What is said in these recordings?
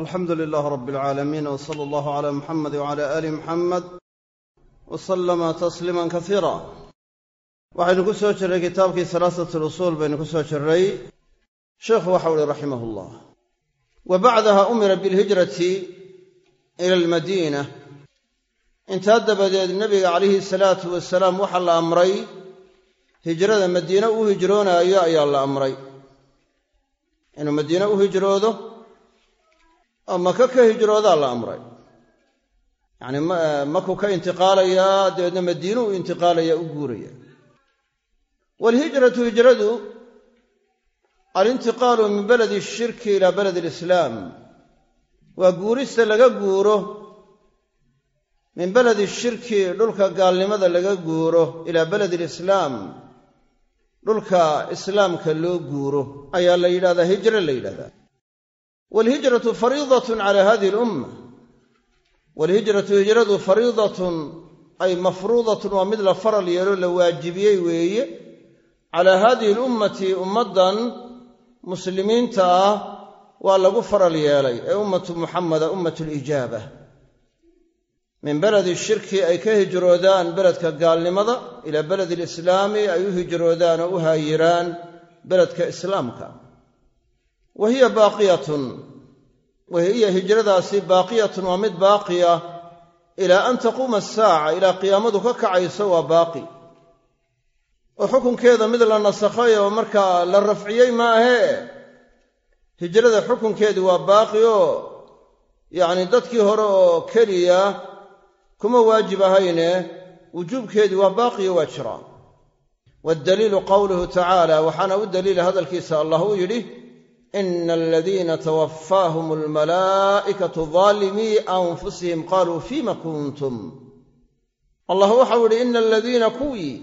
alxamdu lilaah rab alcaalamiin w sala allahu cala muxamed wcala aali muxamed wa sallama tasliiman kasiira waxaynu ku soo jirray kitaabkii salaasat lusuul baynu ku soo jirray sheikhu waxa uhi raximah llah wa bacdaha umira bilhijrati ila almadiina. Intaa dabadeed nebiga calayhi salaatu wasalaam waxaa la amray hijrada madiine uu hijroonaayo ayaa la amray. Inuu madiine u maka ka hijroodaa la amray. Yacni makuu ka intiqaalayaa dabeedna madiine u intiqaalaya u guuraya. Waalhijratu hijradu alintiqaalu min baladi ashirki ilaa baladi alislaam. Waa guurista laga guuro min baladi shirki dhulka gaalnimada laga guuro ilaa baladi alislaam. Dhulka islaamka loo guuro ayaa la yidhahdaa hijro la yidhahdaa waalhijratu fariidatun cala hadihi alumma waalhijratu hijradu fariidatun ay mafruudatun waa mid la faral yeelo la waajibiyey weeye calaa haadihi alummati ummaddan muslimiinta ah waa lagu faral yeelay ee ummatu muxamada ummatu lijaaba min beledi shirki ay ka hijroodaan beledka gaalnimada ilaa beledi alislaami ay u oo u haayiraan beledka islaamka wa hiya baaqiyatun. Wa hiya hijradaasi baaqiyatun waa mid baaqiya ilaa an taquuma asaaca ilaa qiyaamadu ka kacayso waa baaqi. Oo xukunkeeda mid la nasakhay oo markaa la rafciyey maahee hijrada xukunkeedu waa baaqi oo yacni dadkii hore oo keliya kuma waajib ahayne wujuubkeedu waa baaqiyo waa jiraa waddaliilu qowluhu tacaala waxaana u daliila hadalkiisa allah uu yidhi ina aladiina tawaffaahum almalaa'ikatu daalimii anfusihim qaaluu fiima kuntum allah waxau yidhi ina aladiina kuwii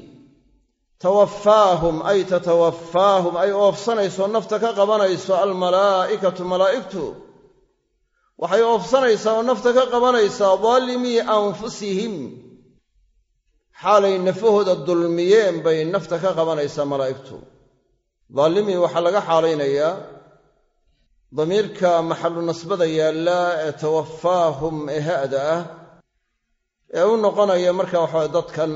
tawaffaahum ay tatawaffaahum ay oofsanayso nafta ka qabanayso almalaa'ikatu malaa'igtu waxay oofsanaysaa oo nafta ka qabanaysaa daalimii anfusihim xaalay nafahooda dulmiyeen bay nafta ka qabanaysaa malaa'igtu daalimii waxaa laga xaalaynayaa damiirka maxalu nasbada yaalla ee tawaffaahum ee ha'da ah ee u noqonaya marka waxaa dadkan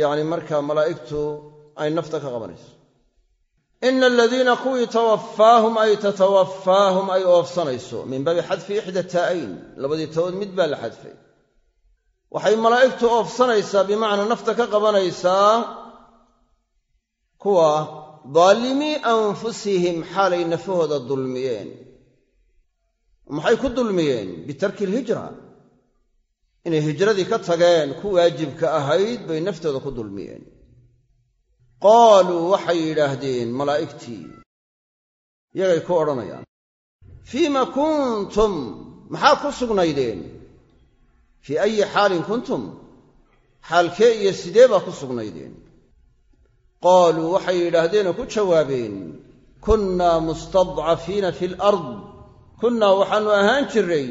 yacni marka malaa'igtu ay nafta ka qabanayso. Ina aladiina kuwii tawaffaahum ay tatawaffaahum ay oofsanayso min baabi xadfi ixda taa'ayn labadii tawood mid baa la xadfay. Waxay malaa'igtu oofsanaysaa bimacnaa nafta ka qabanaysaa kuwa daalimii anfusihim xaalay nafahooda dulmiyeen. Maxay ku dulmiyeen? Bitarki alhijra inay hijradii ka tageen ku waajibka ahayd bay naftooda ku dulmiyeen. Qaaluu waxay yidhaahdeen malaa'igtii. Yagay ku odhanayaan fiima kuntum? Maxaa ku sugnaydeen? Fii ayi xaalin kuntum? Xaalkee iyo sidee baa ku sugnaydeen qaaluu waxay yidhaahdeenoo ku jawaabeen kunnaa mustadcafiina fi alard kunnaa waxaannu ahaan jirray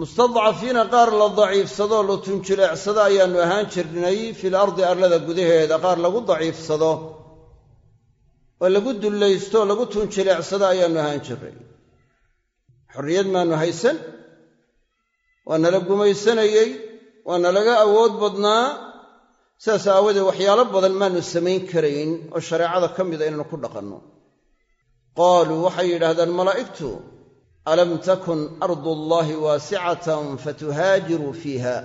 mustadcafiina qaar la daciifsadoo la tunjileecsado ayaannu ahaan jirnay fil ardi arlada gudaheeda qaar lagu daciifsado oo lagu dullaysto oo lagu tunjileecsado ayaannu ahaan jirnay xorriyad maannu haysan waa nala gumaysanayey waa nalaga awood badnaa sidaas aawadeed waxyaalo badan maannu samayn karayn oo shareecada ka mida inaynu ku dhaqanno. Qaaluu waxay yidhaahdaan malaa'igtu alam takun ardu allaahi waasicatan fatuhaajiruu fiiha.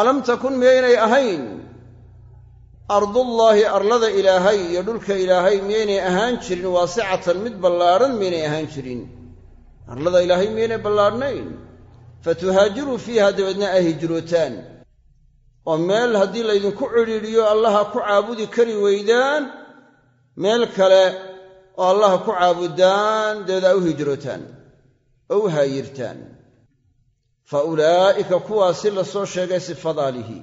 Alam takun miyaynay ahayn? Ardullaahi arlada ilaahay iyo dhulka ilaahay miyaynay ahaan jirin waasicatan mid ballaadhan miyaynay ahaan jirin. Arlada ilaahay miyaynay ballaadhnayn fatuhaajiruu fiiha dabeedna ay hijrootaan oo meel haddii laydinku cidhiidhiyo allaha ku caabudi kari weydaan meel kale oo allaha ku caabudaan dabeed u hijrootaan oo u haayirtaan. Fa ulaa'ika kuwaasi la soo sheegay sifadaalihi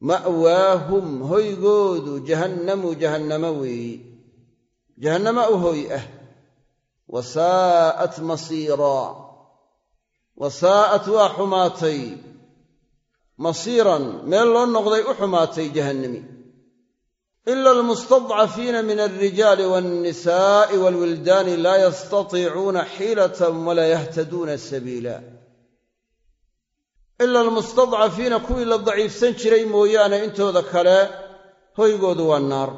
ma'waahum hoygoodu jahannamu jahannamo weeyi. Jahannama u hoy ah. Wa saa'at masiiraa wa saa'at waa xumaatay masiiran meel loo noqday u xumaatay jahannami. Ila almustadcafiina min alrijaali walnisaa'i walwildaani laa yastatiicuuna xiilatan walaa yahtaduuna sabiila. Ila almustadcafiina kuwii la daciifsan jiray mooyaane intooda kale hoygoodu waa naar.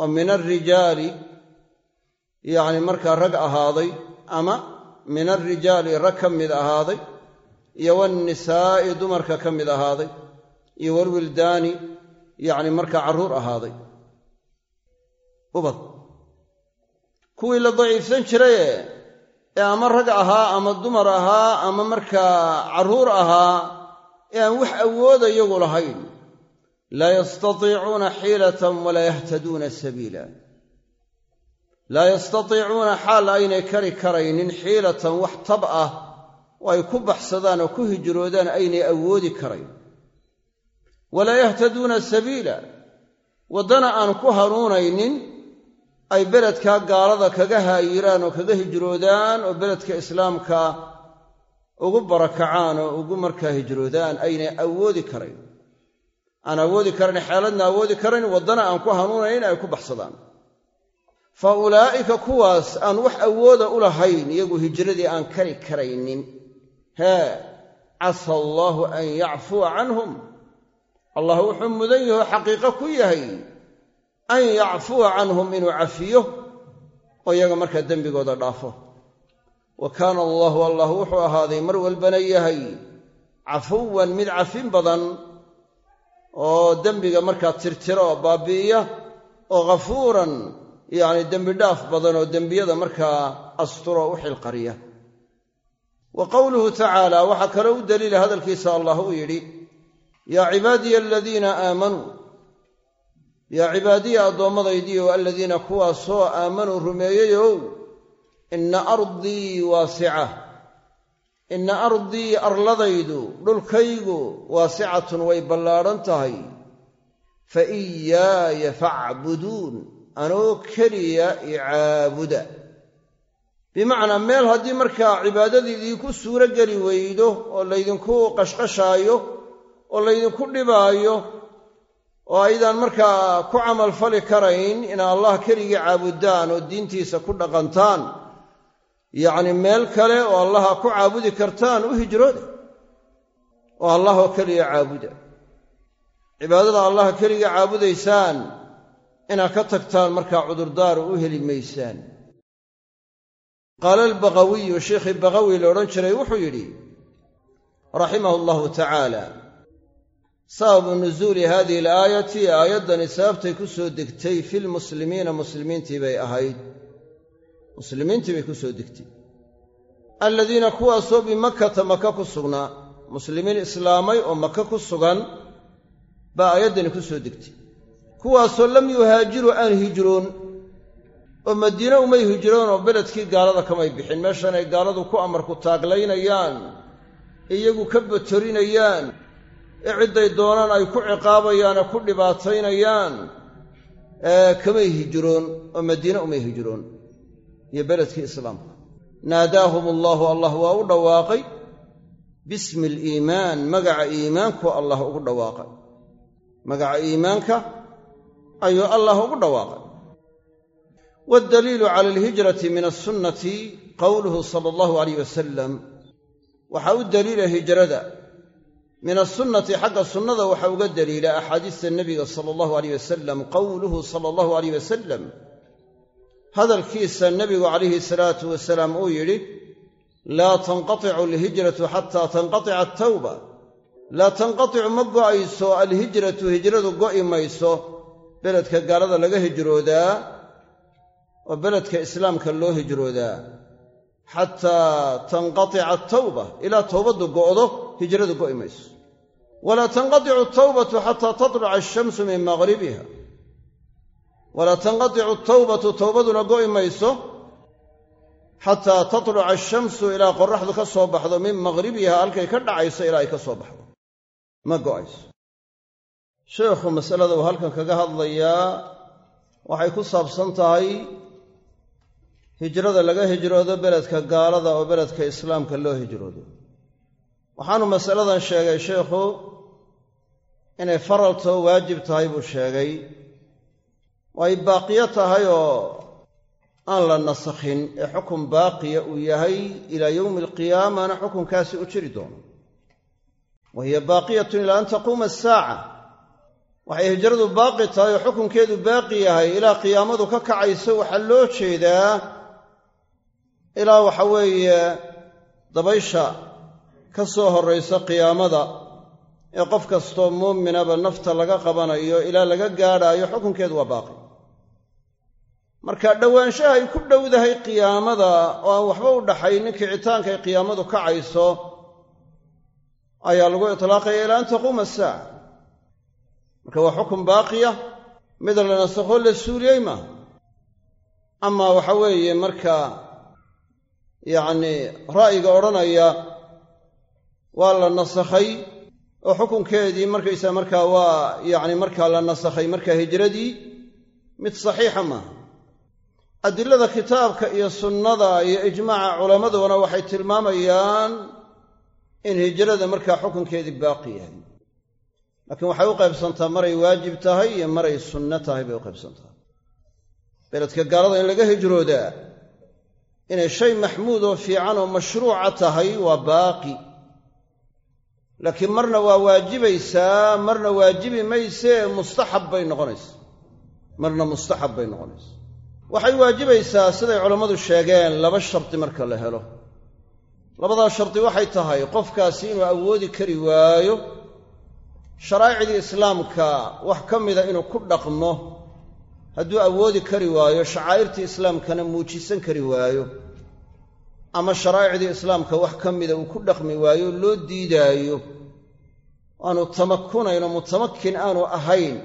Oo min alrijaali yacni markaa rag ahaaday ama min alrijaali rag ka mid ahaaday iyo walnisaa'i dumarka ka mid ahaaday iyo walwildaani yacni markaa carruur ahaaday. Ubad. Kuwii la daciifsan jiraye ee ama rag ahaa ama dumar ahaa ama markaa carruur ahaa ee aan wax awooda iyagu lahayn laa yastatiicuuna xiilatan walaa yahtaduuna sabiila. Laa yastatiicuuna xaal aynay kari karaynin xiilatan wax tab ah oo ay ku baxsadaan oo ku hijroodaan aynay awoodi karayn. Walaa yahtaduuna sabiila waddana aan ku hanuunaynin ay beledkaa gaalada kaga haayiraan oo kaga hijroodaan oo beledka islaamka ugu barakacaan oo ugu markaa hijroodaan aynay awoodi karayn. Aan awoodi karayn xeeladna awoodi karayn waddana aan ku hanuunayn ay ku baxsadaan. Fa ulaa'ika kuwaas aan wax awooda u lahayn iyagu hijradii aan kari karaynin hee casa allaahu an yacfuwa canhum. Allah wuxuu mudan yaho xaqiiqo ku yahay an yacfuwa canhum inuu cafiyo oo iyaga markaa dembigooda dhaafo. Wa kaana allaahu allah wuxuu ahaaday mar walbana yahay cafuwan mid cafin badan oo dembiga markaa tirtiro oo baabi'iya oo ghafuuran yacni dembi dhaaf badan oo dembiyada markaa asturo u xilqariya wa qowluhu tacaala waxaa kaloo u daliila hadalkiisa allah uu yidhi yaa cibaadiya aladiina aamanuu yaa cibaadiya addoommadaydiiyo aladiina kuwaasoo aamanuu rumeeyeyow inna ardii waasica inna ardii arladaydu dhulkaygu waasicatun way ballaadhan tahay. Fa iyaaya facbuduun anoo keliya icaabuda bimacnaa meel haddii markaa cibaadadiidii ku suuro geli weydo oo laydinku qashqashaayo oo laydinku dhibaayo oo aydaan markaa ku camalfali karayn inaa allah keligii caabudaan oo diintiisa ku dhaqantaan yacni meel kale oo allaha ku caabudi kartaan u hijrooda oo allah oo keliya caabuda. Cibaadada allaha keliga caabudaysaan inaad ka tagtaan markaa cudurdaar u heli maysaan qaala albaqawiyu sheikhii baqawi la odhan jiray wuxuu yidhi raximahu allahu tacaala sababu nusuuli hadihi alaayati aayaddani sababtay ku soo degtay filmuslimiina muslimiintii bay ahayd. Muslimiintii bay ku soo degtay. Aladiina kuwaasoo bimakkata maka ku sugnaa muslimiin islaamay oo maka ku sugan baa aayaddani ku soo degtay. Kuwaasoo lam yuhaajiruu aan hijroon oo madiine umay hijroon oo beledkii gaalada kamay bixin. Meeshanay gaaladu ku amarku taaglaynayaan iyagu ka batorinayaan ee cidday doonaan ay ku ciqaabayaan ee ku dhibaataynayaan kamay hijroon oo madiine umay hijroon iyo beledkii islaamka. Naadaahum allaahu allah waa u dhawaaqay. Bismi aliimaan magaca iimaanku allah ugu dhawaaqay. Magaca iimaanka ayuu allah ugu dhawaaqay waaldaliilu cala alhijrati min alsunnati qowluhu sala allahu alayh wasalam waxaa u daliila hijrada min asunnati xagga sunnada waxaa uga daliila axaadiista nebiga sala allahu alayh wasalam qowluhu sala allahu alayh wasalam hadalkiisa nebigu calayhi salaatu wasalaam uu yidhi laa tanqaticu alhijratu xataa tanqatica atawba laa tanqaticu ma go'ayso alhijratu hijradu go'i mayso beledka gaalada laga hijroodaa oo beledka islaamka loo hijroodaa xataa tanqatica atawba ilaa towbaddu go'do hijradu go'i mayso. Walaa tanqaticu atawbatu xataa tatluca ashamsu min maqhribiha walaa tanqaticu atawbatu towbaduna go'i mayso xataa tatluca ashamsu ilaa qoraxdu ka soo baxdo min maqhribiha halkay ka dhacayso ilaa ay ka soo baxdo. Ma go'ayso. Sheekhu masalada uu halkan kaga hadlayaa waxay ku saabsan tahay hijrada laga hijroodo beledka gaalada oo beledka islaamka loo hijroodo. Waxaanu masaladan sheegay sheekhu inay faraltoo waajib tahay buu sheegay. Way baaqiyo tahay oo aan la nasakhin ee xukun baaqiya uu yahay ilaa yowmi alqiyaamana xukunkaasi u jiri doono. Wa hiya baaqiyatun ilaa an taquuma asaaca waxay hijradu baaqi tahay oo xukunkeedu baaqi yahay ilaa qiyaamadu ka kacayso waxaa loo jeedaa ilaa waxa weeye dabaysha ka soo horraysa qiyaamada ee qof kastoo muuminaba nafta laga qabanayo ilaa laga gaadhaayo xukunkeedu waa baaqi. Marka dhowaanshaha ay ku dhowdahay qiyaamada oo aan waxba u dhaxaynin kicitaanka ay qiyaamadu kacayso ayaa lagu itlaaqaya ilaa an taquuma asaaca marka waa xukun baaqiya mid la nasakho la suuliyey maaha amaa waxa weeye marka yacnii ra'yiga odhanaya waa la nasakhay oo xukunkeedii markaysaa markaa waa yacni markaa la nasakhay markaa hijradii mid saxiixa maaha adilada kitaabka iyo sunnada iyo ijmaaca culammaduna waxay tilmaamayaan in hijrada markaa xukunkeedii baaqi yahay. Laakiin waxay u qaybsantaa maray waajib tahay iyo maray sunno tahay bay u qaybsantahay beledka gaalada in laga hijroodaa inay shay maxmuud oo fiican oo mashruuca tahay waa baaqi. Laakiin marna waa waajibaysaa marna waajibi maysee mustaxab bay noqonaysaa. Marna mustaxab bay noqonaysaa. Waxay waajibaysaa siday culammadu sheegeen laba shardi marka la helo. Labadaa shardi waxay tahay qofkaasi inuu awoodi kari waayo sharaa'icdii islaamka wax ka mida inuu ku dhaqmo hadduu awoodi kari waayo shacaa'irtii islaamkana muujisan kari waayo ama sharaa'icdii islaamka wax ka mida uu ku dhaqmi waayo loo diidaayo aanu tamakunaynoo mutamakin aanu ahayn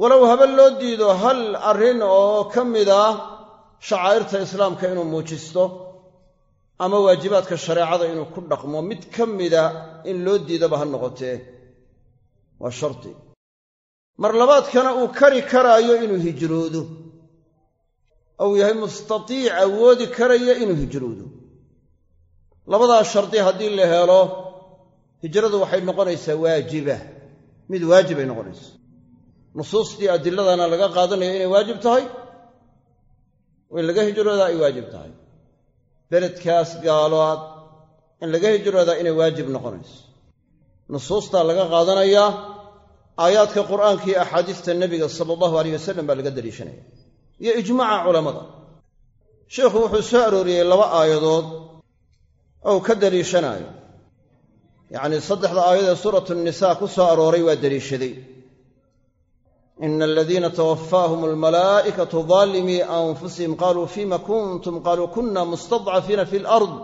walow haba loo diido hal arrin oo ka mida shacaa'irta islaamka inuu muujisto ama waajibaadka shareecada inuu ku dhaqmo mid ka mida in loo diidaba ha noqotee. Waa shardi mar labaadkana uu kari karaayo inuu hijroodo. Ou yahay mustatiic awoodi karaya inuu hijroodo. Labadaa shardi haddii la helo hijradu waxay noqonaysaa waajiba. Mid waajibay noqonaysaa. Nusuustii adiladana laga qaadanaya inay waajib tahay in laga hijroodaa ay waajib tahay. Beledkaas gaaload in laga hijroodaa inay waajib noqonayso. Nusuustaa laga qaadanayaa aayaadka qur'aanka iyo axaadiista nebiga sala allahu aleyh wasalam baa laga daliishanaya iyo ijmaaca culammada sheikhu wuxuu soo arooriyey laba aayadood ou ka daliishanaayo yacnii saddexda aayad ee suuratu nisaa ku soo arooray waa daliishaday ina aladiina tawaffaahum almalaa'ikatu daalimii anfusihim qaaluu fima kuntum qaaluu kunna mustadcafiina fi alard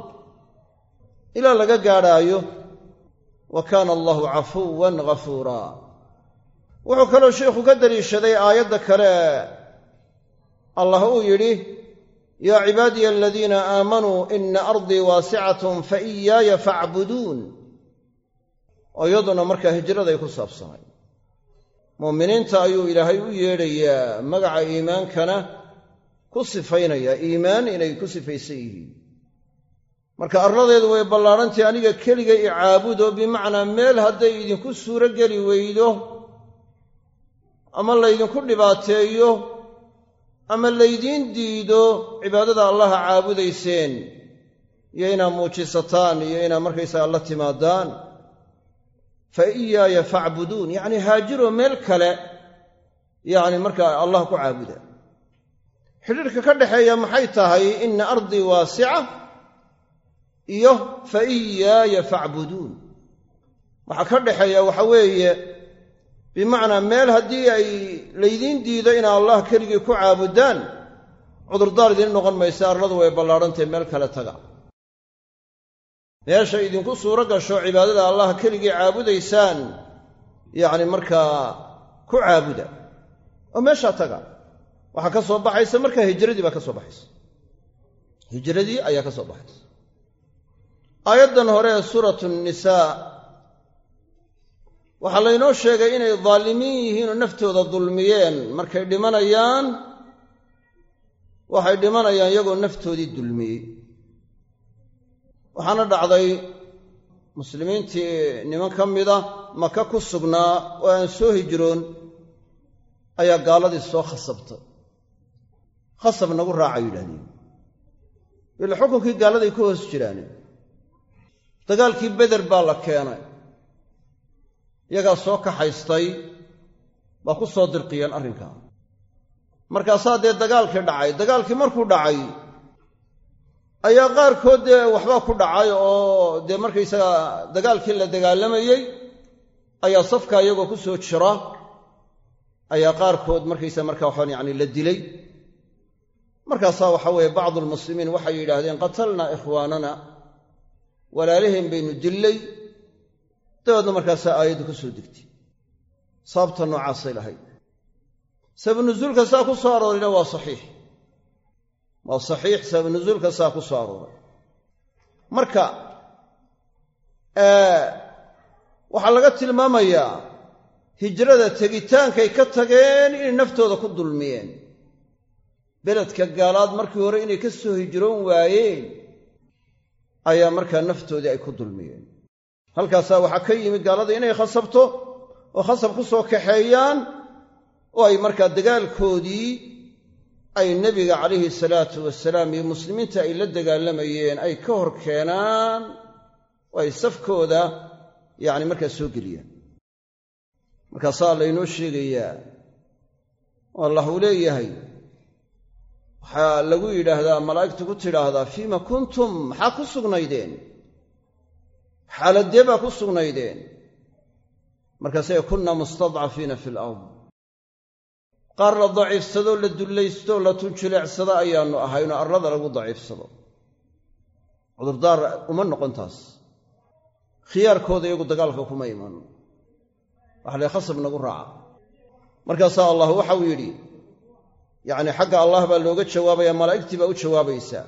ilaa laga gaadhaayo wa kaana allahu cafuwan ghafuuraa wuxuu kaloo sheikhu ka daliishaday aayadda kale. Allah uu yidhi yaa cibaadiya aladiina aamanuu ina ardii waasicatun fa iyaaya facbuduun oo iyaduna markaa hijraday ku saabsanay. Muuminiinta ayuu ilaahay u yeedhayaa magaca iimaankana ku sifaynayaa iimaan inay ku sifaysan yihiin. Marka arladeedu way ballaadhantahi aniga keliga i caabudo bimacnaa meel hadday idinku suuro geli weydo ama laydinku dhibaateeyo ama laydiin diido cibaadada allaha caabudayseen iyo inaad muujisataan iyo inaad markaysaga la timaadaan fa iyaaya facbuduun. Yacni haajiroo meel kale yacni markaa allah ku caabuda. Xidhiirka ka dhexeeya maxay tahay ina ardii waasica iyo fa iyaaya facbuduun. Waxaa ka dhexeeya waxa weeye bimacnaa meel haddii ay laydiin diido inaad allah keligii ku caabudaan cudurdaar idiin noqon maysa arladu way ballaadhantahy meel kale taga. Meesha idinku suuro gasho cibaadada allah keligii caabudaysaan yacni markaa ku caabuda oo meeshaa taga. Waxaa ka soo baxaysa markaa hijradii baa ka soo baxaysa. Hijradii ayaa ka soo baxaysa. Aayaddan hore suuratu nisaa waxaa laynoo sheegay inay daalimiin yihiin oo naftooda dulmiyeen. Markay dhimanayaan waxay dhimanayaan iyagoo naftoodii dulmiyey. Waxaana dhacday muslimiintii niman ka mida maka ku sugnaa oo aan soo hijroon ayaa gaaladii soo khasabtay. Khasab nagu raaca yidhahdeen. Ila xukunkii gaaladay ku hoos jiraane dagaalkii beder baa la keenay iyagaa soo kaxaystay baa ku soo dirqiyeen arrinkaa markaasaa dee dagaalkii dhacay. Dagaalkii markuu dhacay ayaa qaarkood dee waxbaa ku dhacay oo dee markaysaga dagaalkii la dagaalamayey ayaa safka iyagoo ku soo jira ayaa qaarkood markaysa marka waxaan yacni la dilay. Markaasaa waxa weeye bacdu almuslimiin waxay yidhaahdeen qatalnaa ikhwaanana walaalaheen baynu dillay dabeedna markaasaa aayaddu ka soo degtay. Sababta noocaasay lahayd. Sabab nuzuulka saa ku soo aroorayna waa saxiix. Waa saxiix sabab nuzuulka saa ku soo arooray. Marka waxaa laga tilmaamayaa hijrada tegitaankay ka tageen inay naftooda ku dulmiyeen. Beledka gaalaad markii hore inay ka soo hijroon waayeen ayaa markaa naftoodii ay ku dulmiyeen halkaasaa waxaa ka yimid gaalada inay khasabto oo khasab ku soo kaxeeyaan oo ay markaa dagaalkoodii ay nebiga calayhi salaatu wasalaam iyo muslimiinta ay la dagaalamayeen ay ka hor keenaan oo ay safkooda yacni markaa soo geliyaan. Markaasaa laynoo sheegayaa oo allah uu leeyahay waxaa lagu yidhaahdaa malaa'igtu ku tidhaahdaa fiima kuntum? Maxaa ku sugnaydeen xaaladee baa ku sugnaydeen. Markaasay kunna mustadcafiina fi alard qaar la daciifsadoo la dullaystooo la tunjileecsado ayaannu ahaynoo arlada lagu daciifsado. Cudurdaar uma noqon taas. Khiyaarkooda iyagu dagaalka kuma iman. Waxa lay khasab nagu raaca. Markaasaa allah waxau yidhi yacni xagga allah baa looga jawaabayaa malaa'igtii baa u jawaabaysaa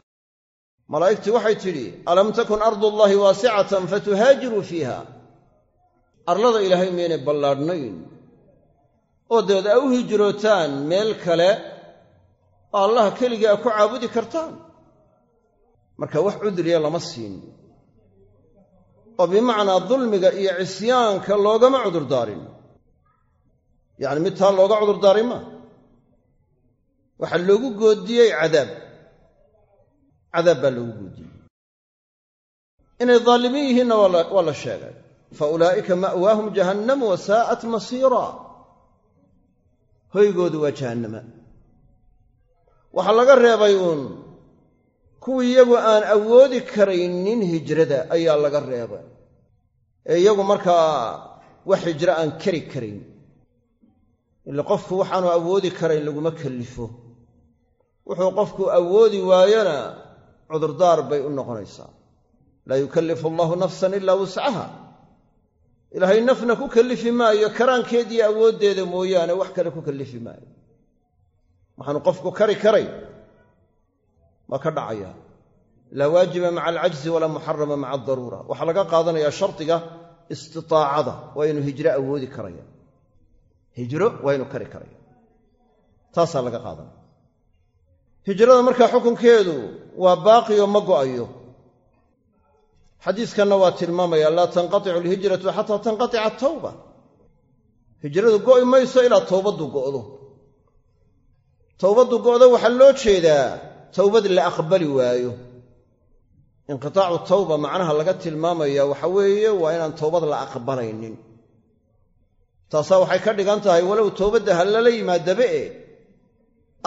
malaa'igtii waxay tidhi alam takun ardullaahi waasicatan fatuhaajiruu fiiha? Arlada ilaahay maynay ballaadhnayn. Oo dabeed aa u hijrootaan meel kale oo allah keligii aa ku caabudi kartaan? Marka wax cudriya lama siin. Oo bimacnaa dulmiga iyo cisyaanka loogama cudurdaarin. Yacni mid taa looga cudurdaaray maa waxaa loogu goodiyey cadaab cadaab baa loogu goodiyey inay daalimiin yihiinna waa la sheegay. Fa ulaa'ika ma'waahum jahannamu wa saa'at masiira. Hoygoodu waa jahannama. Waxaa laga reebay uun kuwii iyagu aan awoodi karaynin hijrada ayaa laga reebay. Ee iyagu markaa wax hijro aan kari karayn. Ile qofku waxaanu awoodi karayn laguma kallifo. Wuxuu qofku awoodi waayona cudurdaar bay u noqonaysaa. Laa yukallifu allahu nafsan ilaa wuscaha ilaahay nafna ku kallifi maayo karaankeediiyo awooddeeda mooyaane wax kale ku kallifi maayo. Waxaanu qofku kari karayn waa ka dhacaya. Laa waajiba maca alcajzi walaa muxarama maca adaruura waxaa laga qaadanayaa shardiga istitaacada waa inuu hijro awoodi karaya. Hijro waa inuu kari karaya. Taasaa laga qaadanaya hijrada markaa xukunkeedu waa baaqiyo ma go'ayo. Xadiiskanna waa tilmaamaya laa tanqaticu alhijratu xataa tanqatica atawba hijradu go'i mayso ilaa towbaddu go'do. Towbaddu go'do waxaa loo jeedaa towbad la aqbali waayo. Inqitaacu tawba macnaha laga tilmaamaya waxa weeye waa inaan towbad la aqbalaynin. Taasaa waxay ka dhigan tahay walow towbadda ha lala yimaadaba e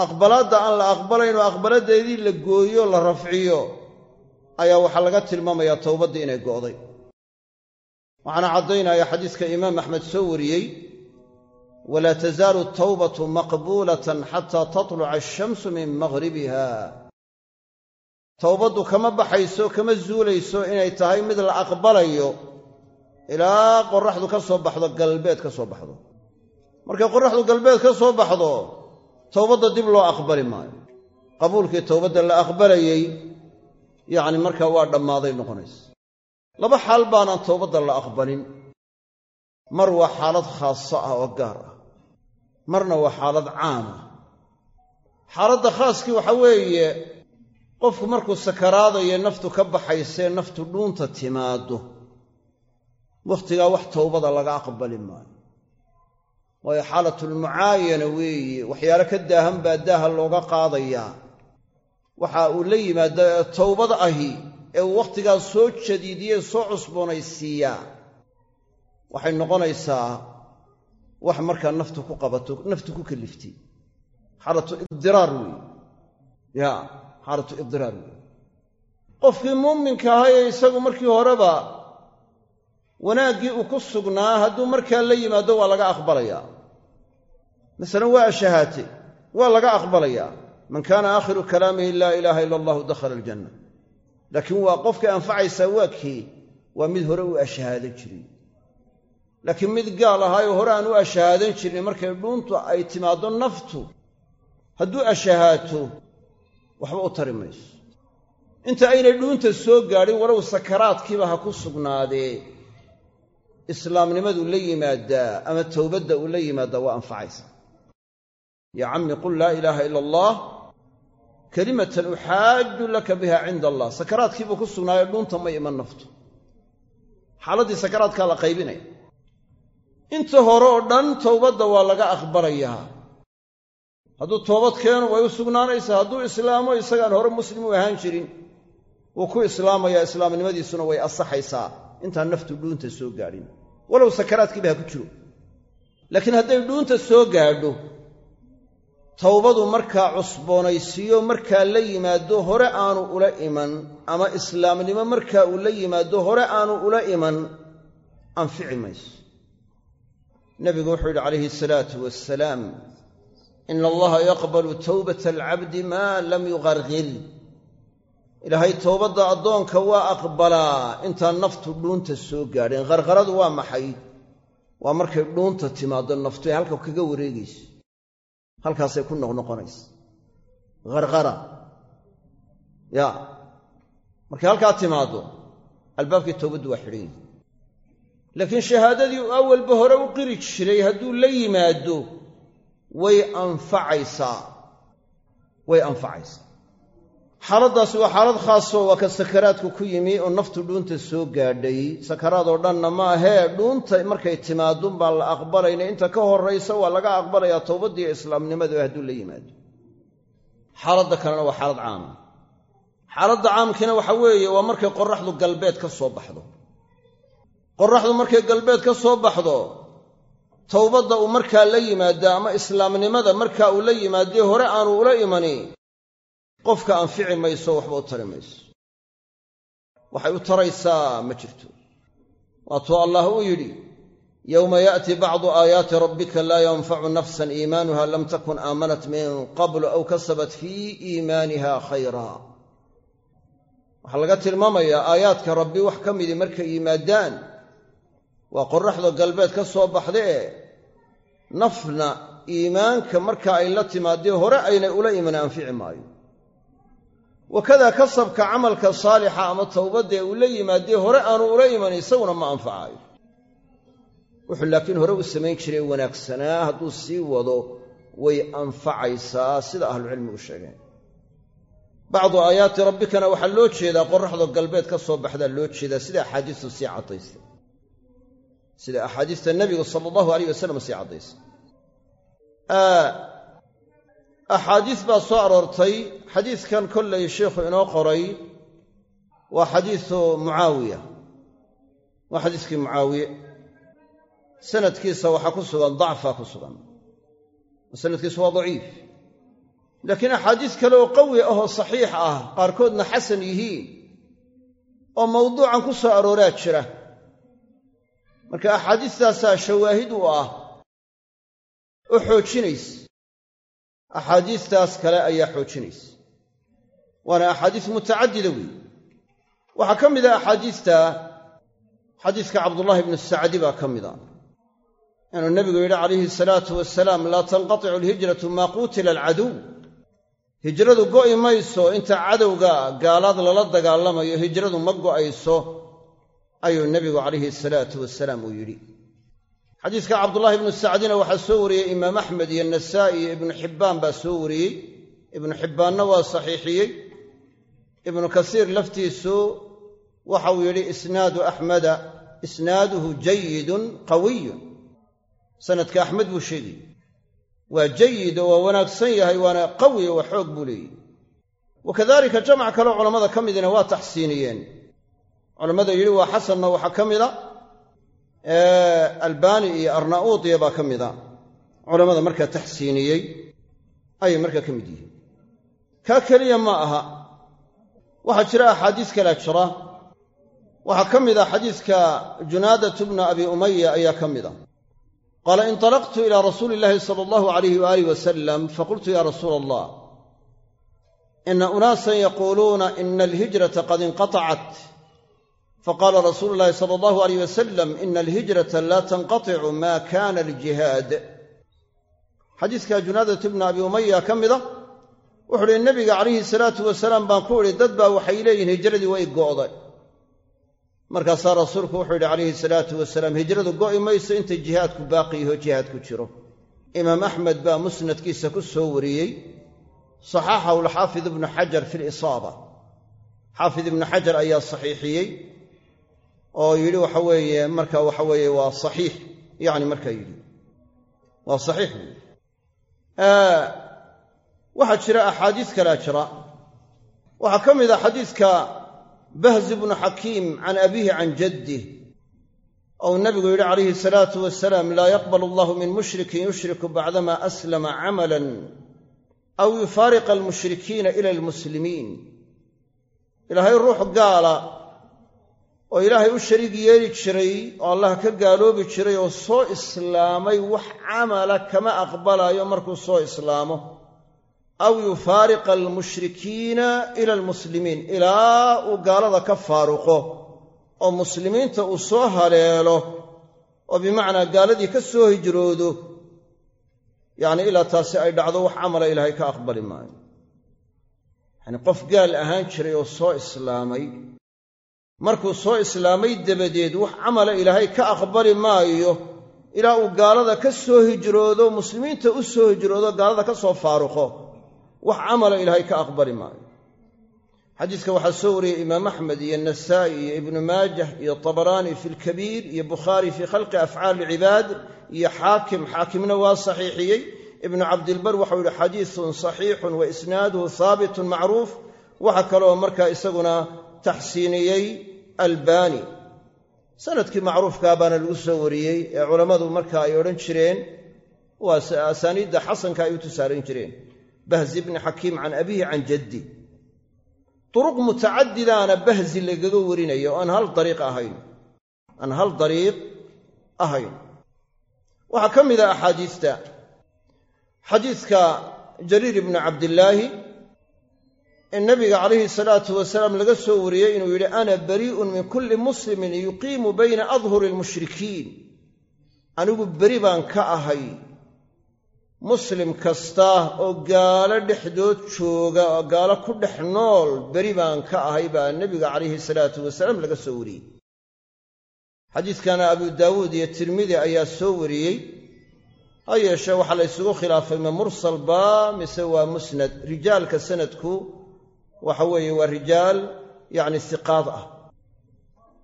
aqbalaadda aan la aqbalayn oo aqbaladeedii la gooyo la rafciyo ayaa waxaa laga tilmaamayaa towbaddii inay go'day. Waxaana caddaynaya xadiiska imaam axmed soo wariyey walaa tasaalu tawbatu maqbuulatan xataa tatluca ashamsu min maghribiha. Towbaddu kama baxayso kama zuulayso inay tahay mid la aqbalayo ilaa qorraxdu ka soo baxdo galbeed ka soo baxdo. Markay qorraxdu galbeed ka soo baxdo towbadda dib loo aqbali maayo. Qabuulkii towbadda la aqbalayey yacni markaa waa dhammaaday noqonaysa laba xaal baanaan towbadda la aqbalin. Mar waa xaalad khaaso ah oo gaar ah. Marna waa xaalad caam ah. Xaaladda khaaskii waxa weeye qofku markuu sakaraadayo naftu ka baxaysee naftu dhuunta timaaddo. Wakhtigaa wax towbada laga aqbali maayo waayo xaalatulmucaayana weeye waxyaalo ka daahan baa daaha looga qaadayaa waxa uu la yimaada ee towbad ahi ee uu wakhtigaas soo jadiidiyey soo cusboonaysiiyaa waxay noqonaysaa wax markaa naftu ku qabato naftu ku kaliftay xaalatu ibdiraar weeye ya xaalatu ibdiraar weeye qofkii muuminka ahaye isagu markii horeba wanaaggii uu ku sugnaa hadduu markaa la yimaado waa laga aqbalayaa masalan waa ashahaate waa laga aqbalayaa man kaana aakhiru kalaamihi laa ilaaha ila allahu dakhala aljanna. Laakiin waa qofka anfacaysaa waa kii waa mid hore u ashahaadan jiray laakiin mid gaal ahaayoo hore aan u ashahaadan jirin markay dhuuntu ay timaaddo naftu hadduu ashahaato waxba u tari mayso. Inta aynay dhuunta soo gaadhin walow sakaraadkiiba ha ku sugnaadee islaamnimadu la yimaaddaa ama towbadda uu la yimaaddaa waa anfacaysa yaa cammi qul laa ilaaha ila allah kalimatan uxaaju laka biha cinda allah sakaraadkiibuu ku sugnaayo dhuunta ma iman naftu xaaladdii sakaraadkaa la qaybinaya inta hore oo dhan towbadda waa laga aqbalayaa. Hadduu toobad keeno way u sugnaanaysaa. Hadduu islaamo isagaan hore muslim u ahaan jirin wuu ku islaamayaa islaamnimadiisuna way asaxaysaa. Intaan naftu dhuunta soo gaadhin. Walow sakaraadkiiba ha ku jiro. Laakiin hadday dhuunta soo gaadho towbadu markaa cusboonaysiiyo markaa la yimaado hore aanu ula iman ama islaamnimo markaa uu la yimaado hore aanu ula iman anfici mayso. Nebigu wuxuu yidhi calayhi asalaatu wassalaam ina allaha yaqbalu towbata alcabdi maa lam yuqarqir ilaahay towbadda addoonka waa aqbalaa intaan naftu dhuunta soo gaadhin. Qarqaradu waa maxay? Waa markay dhuunta timaaddo naftu halka kaga wareegayso halkaasay ku noqnoqonaysa qarqara ya. Markay halkaa timaaddo albaabkii towbaddu waa xidhan yihi laakiin shahaadadii awalba hore u qiri jiray hadduu la yimaado way anfacaysaa. Way anfacaysaa xaaladdaasi waa xaalad khaasoo waa ka sakaraadku ku yimi oo naftu dhuunta soo gaadhay. Sakaraad oo dhanna ma ahee dhuunta markay timaadun baan la aqbalayna. Inta ka horraysa waa laga aqbalayaa towbaddiiyo islaamnimadu hadduu la yimaado. Xaaladda kalena waa xaalad caama xaaladda caamkiina waxa weeye waa markay qorraxdu galbeed ka soo baxdo. Qorraxdu markay galbeed ka soo baxdo towbadda uu markaa la yimaada ama islaamnimada markaa uu la yimaadee hore aanu ula imani qofka anfici mayso waxba u tari mayso. Waxay u taraysaa ma jirto. Waatuu allah uu yidhi yowma ya'ti bacdu aayaati rabbika laa yanfacu nafsan iimaanuha lam takun aamanat min qablu aw kasabat fii iimaaniha khayraa waxaa laga tilmaamayaa aayaadka rabbi wax ka midii markay yimaadaan. Waa qorraxda galbeed ka soo baxda ee nafna iimaanka marka ay la timaadee hore aynay ula iman anfici maayo wakadaa kasabka camalka saalixa ama towbaddae uu la yimaadee hore aanu ula iman isaguna ma anfacaayo. Wuxuu laakiin hore u samayn jiray wanaagsanaa hadduu sii wado way anfacaysaa sida ahlucilmigu sheegeen. Bacdu aayaati rabbikana waxaa loo jeedaa qorraxdo galbeed ka soo baxdaa loo jeedaa sida axaadiistu sii caddaysay sida axaadiista nebigu sala allahu alayh wasalam sii caddaysay axaadiis baa soo aroortay. Xadiiskan kollay sheikhu inoo qoray waa xadiisu mucaawiya. Waa xadiiskii mucaawiye. Sanadkiisa waxaa ku sugan dacfaa ku sugan. Sanadkiisu waa daciif. Laakiin axaadiis kale oo qawi ah oo saxiix ah qaarkoodna xasan yihiin oo mawduucan ku soo arooraa jira. Marka axaadiistaasaa shawaahid u ah oo xoojinaysa axaadiistaas kale ayaa xoojinaysa. Waana axaadiis mutacadida weeye. Waxaa ka mid a axaadiista xadiiska cabdullaahi ibnu sacdi baa ka mid a inuu nebigu yidhi calayhi salaatu wasalaam laa tanqaticu alhijratu maa quutila alcaduw. Hijradu go'i mayso inta cadowga gaalaad lala dagaalamayo hijradu ma go'ayso ayuu nebigu calayhi salaatu wasalaam uu yidhi xadiiska cabdullaahi ibnu sacdina waxaa soo wariyey imaam axmed iyo nasaa'i iyo ibnu xibbaan baa soo wariyey. Ibnu xibbaanna waa saxiixiyey. Ibnu kasiir laftiisu waxauu yidhi isnaadu axmeda isnaaduhu jayidun qawiyun. Sanadka axmed buu sheegay. Waa jayid oo waa wanaagsan yahay waana qawi waa xoog buu leeyahy wakadalika jamac kaleo culammada ka midina waa taxsiiniyeen. Culammada yidhi waa xasanna waxaa ka mida albani iyo arnaudiya baa ka mida. Culammada markaa taxsiiniyey ayay markaa ka mid yihiin. Kaa keliya ma aha. Waxaa jira axaadiis kalea jira. Waxaa ka mid a xadiiska junaadatu bna abi umaya ayaa ka mid a qaala inطalaqtu ila rasuuli illahi sala allahu alayh waalih wasalam faqultu ya rasuula allah ina unaasan yaquuluuna ina alhijrata qad inqatacat faqaala rasuulu llahi sala allahu alayh wasalam ina alhijrata laa tanqaticu ma kana aljihaad xadiiska junaadat bna abi umaya ka mida wuxu uhi nebiga calayhi salaatu wasalaam baan ku idhi dad baa waxay leeyihiin hijradii way go'day markaasaa rasuulku wuxuu yidhi calayhi salaatu wasalaam hijradu go'i mayso inta jihaadku baaqi yaho jihaadku jiro imaam axmed baa musnadkiisa ku soo wariyey saxaxahu alxaafid ibnu xajar fi lisaaba xaafid ibnu xajar ayaa saxiixiyey oo yidhi waxa weeye marka waxa weeye waa saxiix. Yacni markaa yidhi waa saxiix buui waxaa jira axaadiis kalea jira. Waxaa ka mid a xadiiska bahz bnu xakiim can abiihi can jaddih ou nabigu yidhi calayhi salaatu wasalaam laa yaqbal allahu min mushrikin yushriku bacdama aslama camalan aw yufaariqa almushrikiina ila almuslimiin. Ilaahay ruux gaala oo ilaahay u shariig yeeli jiray oo allah ka gaaloobi jiray oo soo islaamay wax camala kama aqbalaayo markuu soo islaamo. Aw yufaariqa almushrikiina ila almuslimiin ilaa uu gaalada ka faaruqo oo muslimiinta uu soo haleelo oo bimacnaa gaaladii ka soo hijroodo yacni ilaa taasi ay dhacdo wax camala ilaahay ka aqbali maayo. Yacni qof gaal ahaan jiray oo soo islaamay markuu soo islaamay dabadeed wax camala ilaahay ka aqbali maayo ilaa uu gaalada ka soo hijroodo muslimiinta u soo hijroodo gaalada ka soo faaruqo. Wax camala ilaahay ka aqbali maayo. Xadiiska waxaa soo wariyey imaam axmed iyo nasaa'i iyo ibnu maajah iyo tabaraani fi lkabiir iyo bukhaari fii khalqi afcaali ilcibaad iyo xaakim. Xaakimna waa saxiixiyey. Ibnu cabdilbar waxau yihi xadiisun saxiixun wa isnaaduhu haabitun macruuf. Waxa kaloo markaa isaguna taxsiiniyey albani. Sanadkii macruufkaa baana lagu soo wariyey ee culammadu marka ay odhan jireen waa asaaniidda xasanka ay u tusaaran jireen. Bahzi bni xakiim can abiihi can jaddi. Duruq mutacadidaana bahzi lagaga warinayo o aan hal dariiq ahayn. Aan hal dariiq ahayn. Waxaa ka mid a axaadiista. Xadiidka jariir ibni cabdillaahi ee nabiga calayhi salaatu wasalaam laga soo wariyey inuu yidhi ana barii'un min kulli muslimin yuqiimu bayna adhuri almushrikiin anigu beri baan ka ahay. Muslim kasta oo gaalo dhexdood jooga oo gaalo ku dhex nool beri baan ka ahay baa nebiga calayhi salaatu wasalaam laga soo wariyey. Xadiidkana abu daawuud iyo tirmidi ayaa soo wariyey. Ha yeeshee waxaa la ysugu khilaafay ma mursal baa mise waa musnad? Rijaalka sanadku waxa weeye waa rijaal yacni siqaad ah.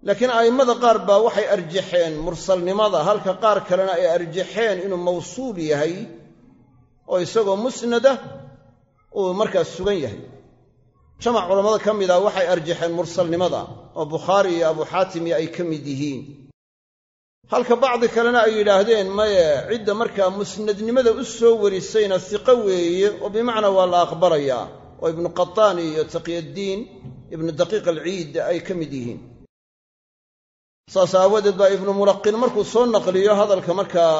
Laakiin a'immada qaar baa waxay arjaxeen mursalnimada halka qaar kalena ay arjaxeen inuu mawsuul yahay oo isagoo musnada uu markaas sugan yahay. Jamac culammada ka mid ah waxay arjaxeen mursalnimada oo bukhaari iyo abu xaatim iyo ay ka mid yihiin. Halka bacdi kalena ay yidhaahdeen maye cidda markaa musnadnimada u soo warisayna siqo weeye oo bimacnaa waa la aqbalayaa oo ibnu qataani iyo taqyaddiin ibnu daqiiq alciid ay ka mid yihiin. Saas aawadeed baa ibnu mulaqin markuu soo naqliyo hadalka markaa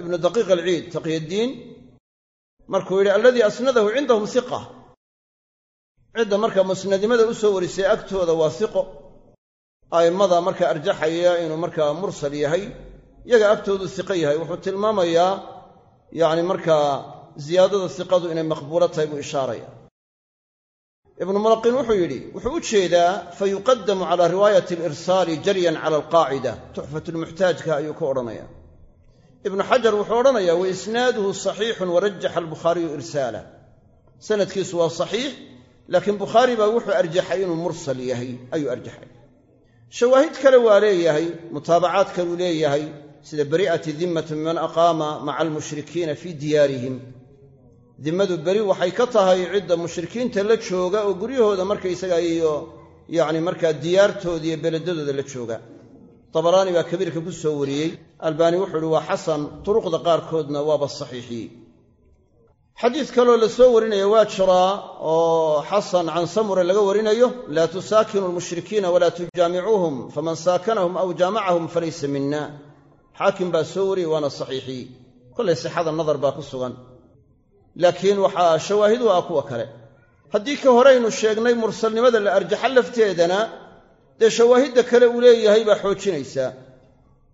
ibnu daqiiq alciid taqyaddiin markuu yidhi alladii asnadahu cindahum siqa. Cidda marka musnadnimada u soo warisay agtooda waa siqo. A'immada marka arjaxaya inuu markaa mursal yahay yaga agtoodu siqo yahay. Wuxuu tilmaamayaa yacni markaa ziyaadada siqadu inay maqbuulo tahay buu ishaaraya. Ibnu mulaqin wuxuu yidhi wuxuu u jeedaa fa yuqadamu calaa riwaayati alirsaali jaryan cala alqaacida. Tuxfatulmuxtaajka ayuu ku odhanaya ibnu xajar wuxuu odhanayaa wa isnaaduhu saxiixun warajaxa albukhaariyu irsaala sanadkiisu waa saxiix laakiin bukhaari baa wuxuu arjaxay inuu mursal yahay ayuu arjaxay. Shawaahid kale waa leeyahay mutaabacaad kaluu leeyahay sida bari'ati dimmatu miman aqaama maca almushrikiina fii diyaarihim dimmadu beri waxay ka tahay cidda mushrikiinta la jooga oo guryahooda markaysaga iyo yacni markaa diyaartooda iyo beledadooda la jooga. Dabaraani baa kabiirka ku soo wariyey. Albaani wuxuu uhi waa xasan turuqda qaarkoodna waaba saxiixiyey xadiis kaloo la soo warinaya waa jiraa oo xasan can samure laga warinayo laa tusaakinu lmushrikiina walaa tujaamicuuhum faman saakanahum aw jaamacahum falaysa mina xaakim baa soo wariyey waana saxiixiyey kollay sixada nadar baa ku sugan laakiin waxaa shawaahidu ah kuwa kale. Haddii ka horeynu sheegnay mursalnimada la arjaxa lafteedana dee shawaahidda kale uu leeyahay baa xoojinaysaa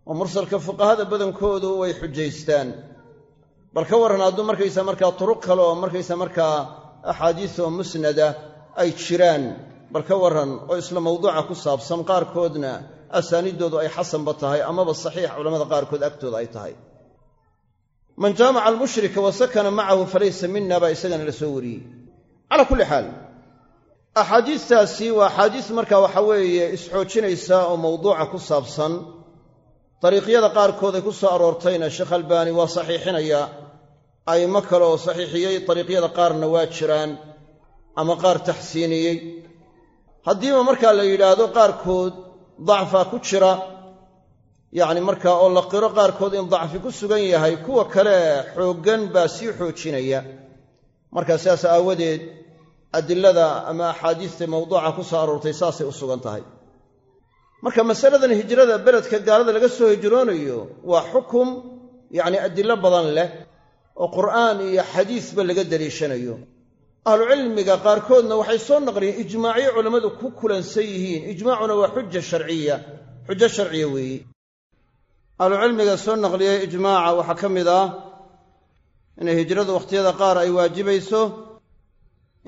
oo mursalka fuqahada badankoodu way xujaystaan. Bal ka warran hadduu markaysa markaa turuq kale oo markaysa markaa axaadiisoo musnada ay jiraan. Bal ka warran oo isla mawduuca ku saabsan qaarkoodna asaaniiddoodu ay xasanba tahay amaba saxiix culamada qaarkood agtooda ay tahay man jaamaca almushrika wa sakana macahu falaysa mina baa isagana la soo wariyey. Calaa kulli xaal axaadiistaasi waa axaadiis marka waxa weeye isxoojinaysa oo mawduuca ku saabsan. Dariiqyada qaarkood ay ku soo aroortayna sheekh albaani waa saxiixinaya. A'immo kale oo saxiixiyey dariiqyada qaarna waa jiraan ama qaar taxsiiniyey. Haddiiba markaa la yidhaahdo qaarkood dacfaa ku jira yacni markaa oo la qiro qaarkood in dacfi ku sugan yahay kuwa kale xooggan baa sii xoojinaya. Markaa sidaas aawadeed adilada ama axaadiista mawduuca ku soo aroortay saasay u sugan tahay. Marka masaladan hijrada beledka gaalada laga soo hijroonayo waa xukum yacni adilo badan leh oo qur'aan iyo xadiisba laga daliishanayo ahlucilmiga qaarkoodna waxay soo naqliyeen ijmaacyo culammadu ku kulansan yihiin. Ijmaacuna waa xuja sharciya xujo sharciya weeye ahlucilmiga soo naqliyey ijmaaca waxaa ka mid ah inay hijradu wakhtiyada qaar ay waajibayso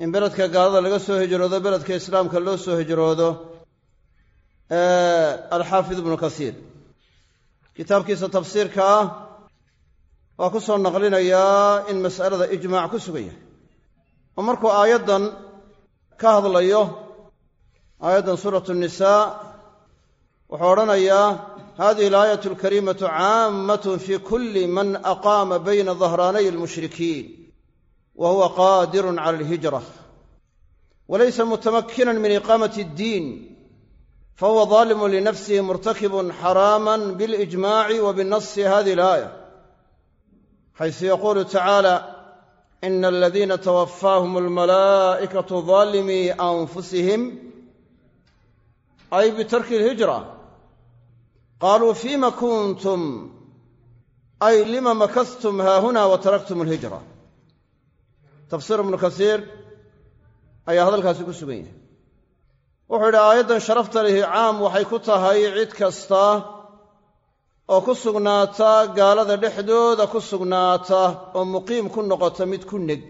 in beledka gaalada laga soo hijroodo beledka islaamka loo soo hijroodo. Alxaafid ibnu kasiir. Kitaabkiisa tafsiirka ah waa ku soo naqlinayaa in mas'alada ijmaac ku sugan yahay. Oo markuu aayaddan ka hadlayo aayaddan suuratu nisaa wuxuu odhanayaa hadihi alaayatu alkariimatu caammatun fi kulli man aqaama bayna dahraanay almushrikiin wa huwa qaadirun cala alhijra walaysa mutamakinan min iqaamati addiin fahuwa daalimun linafsihi murtakibun xaraaman bilijmaaci wa binasi hadihi alaaya xaysu yaquulu tacaala ina aladiina twafaahum almalaa'ikatu daalimii anfusihim ay bitarki alhijra qaaluu fima kuntum ay lima makastum haahuna wa taraktum alhijra tafsiir ibnu kasiir ayaa hadalkaasi ku sugan yahay wuxuu yidhi aayaddan sharafta lihi caam waxay ku tahay cid kasta oo ku sugnaata gaalada dhexdooda ku sugnaata oo muqiim ku noqota mid ku neg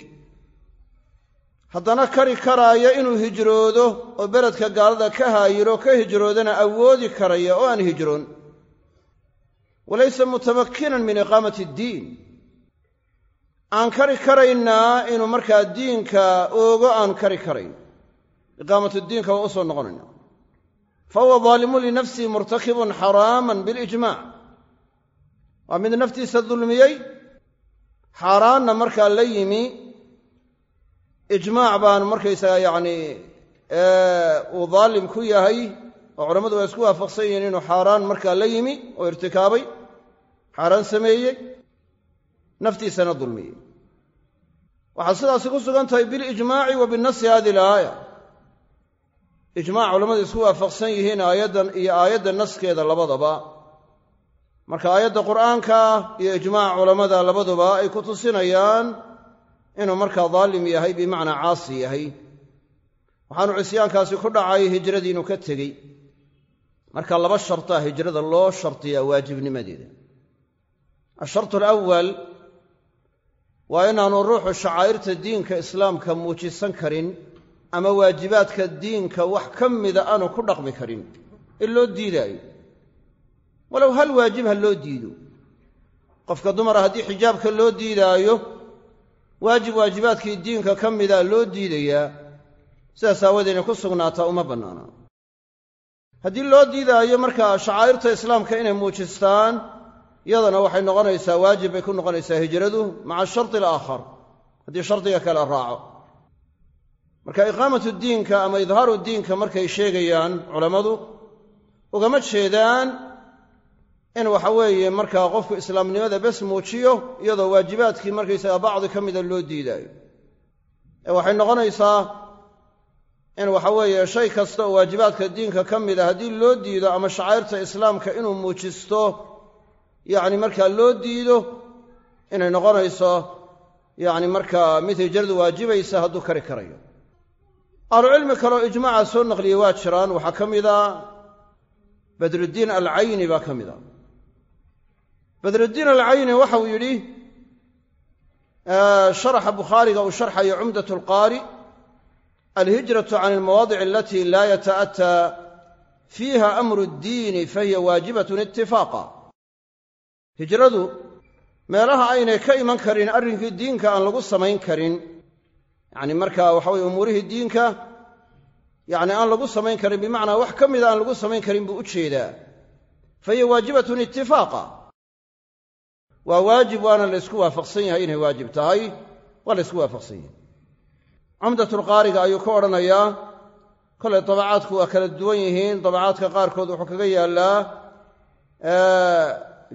haddana kari karaaya inuu hijroodo oo beledka gaalada ka haayiro ka hijroodana awoodi karaya oo aan hijroon walaysa mutamakinan min iqaamati addiin aan kari karaynaa inuu markaa diinka oogo aan kari karayn. Iqaamatu diinka waa u soo noqonayna. Fa huwa daalimun linafsihi murtakibun xaraaman bilijmaac waa mid naftiisa dulmiyey xaaraanna markaa la yimi. Ijmaac baanu markaysaga yacni uu daalim ku yahay oo culammadu waa isku waafaqsan yihiin inuu xaaraan markaa la yimi oo irtikaabay xaaraan sameeyey naftiisana dulmiyey. Waxaa sidaasi ku sugan tahay bilijmaaci wa binasi hadi alaaya. Ijmaac culammadu isku waafaqsan yihiin aayaddan iyo aayadda naskeeda labadaba. Marka aayadda qur'aanka iyo ijmaac culammada labaduba ay ku tusinayaan inuu markaa daalim yahay bimacnaa caasi yahay. Waxaanu cisyaankaasi ku dhacay hijradii inuu ka tegey. Marka laba shartaa hijrada loo shartiyaa waajibnimadeeda ashartu alawal waa inaanu ruuxu shacaa'irta diinka islaamka muujisan karin ama waajibaadka diinka wax ka mida aanu ku dhaqmi karin in loo diidaayo. Walow hal waajib ha loo diido? Qofka dumara haddii xijaabka loo diidaayo waajib waajibaadkii diinka ka mida loo diidayaa sidaas aawadeena ku sugnaataa uma bannaana. Haddii loo diidaayo markaa shacaa'irta islaamka inay muujistaan iyadana waxay noqonaysaa waajib bay ku noqonaysaa hijradu maca sharti alaakhar haddii shardiga kale raaco. Marka iqaamatu diinka ama idhaaru diinka markay sheegayaan culammadu ugama jeedaan in waxa weeye markaa qofku islaamnimada bes muujiyo iyadoo waajibaadkii markaysaga bacdi ka mida loo diidaayo. Ee waxay noqonaysaa in waxa weeye shay kasta oo waajibaadka diinka ka mida haddii loo diido ama shacairta islaamka inuu muujisto yacni markaa loo diido inay noqonayso yacni markaa mid hijradu waajibaysa hadduu kari karayo. Ahlucilmi kaleo ijmaaca soo naqliyey waa jiraan. Waxaa ka mida badruddiin alcayni baa ka mid a. Badruddiin alcayni waxauu yidhi sharaxa bukhaariga uu sharxayo cumdat alqaari alhijratu can almawaadic alati laa yata'ataa fiiha amru ddiini fahiya waajibatun itifaaqa hijradu meelaha aynay ka iman karin arrinkii diinka aan lagu samayn karin. Yacni markaa waxa weye umuurihii diinka yacni aan lagu samayn karin bimacnaa wax ka mida aan lagu samayn karin buu u jeedaa. Fa hiya waajibatun itifaaqa waa waajib waana laysku waafaqsan yahay inay waajib tahay. Waa laysku waafaqsan yahay. Cumdatulqaariga ayuu ka odhanayaa kolay dabacaadku waa kala duwan yihiin dabacaadka qaarkood wuxuu kaga yaallaa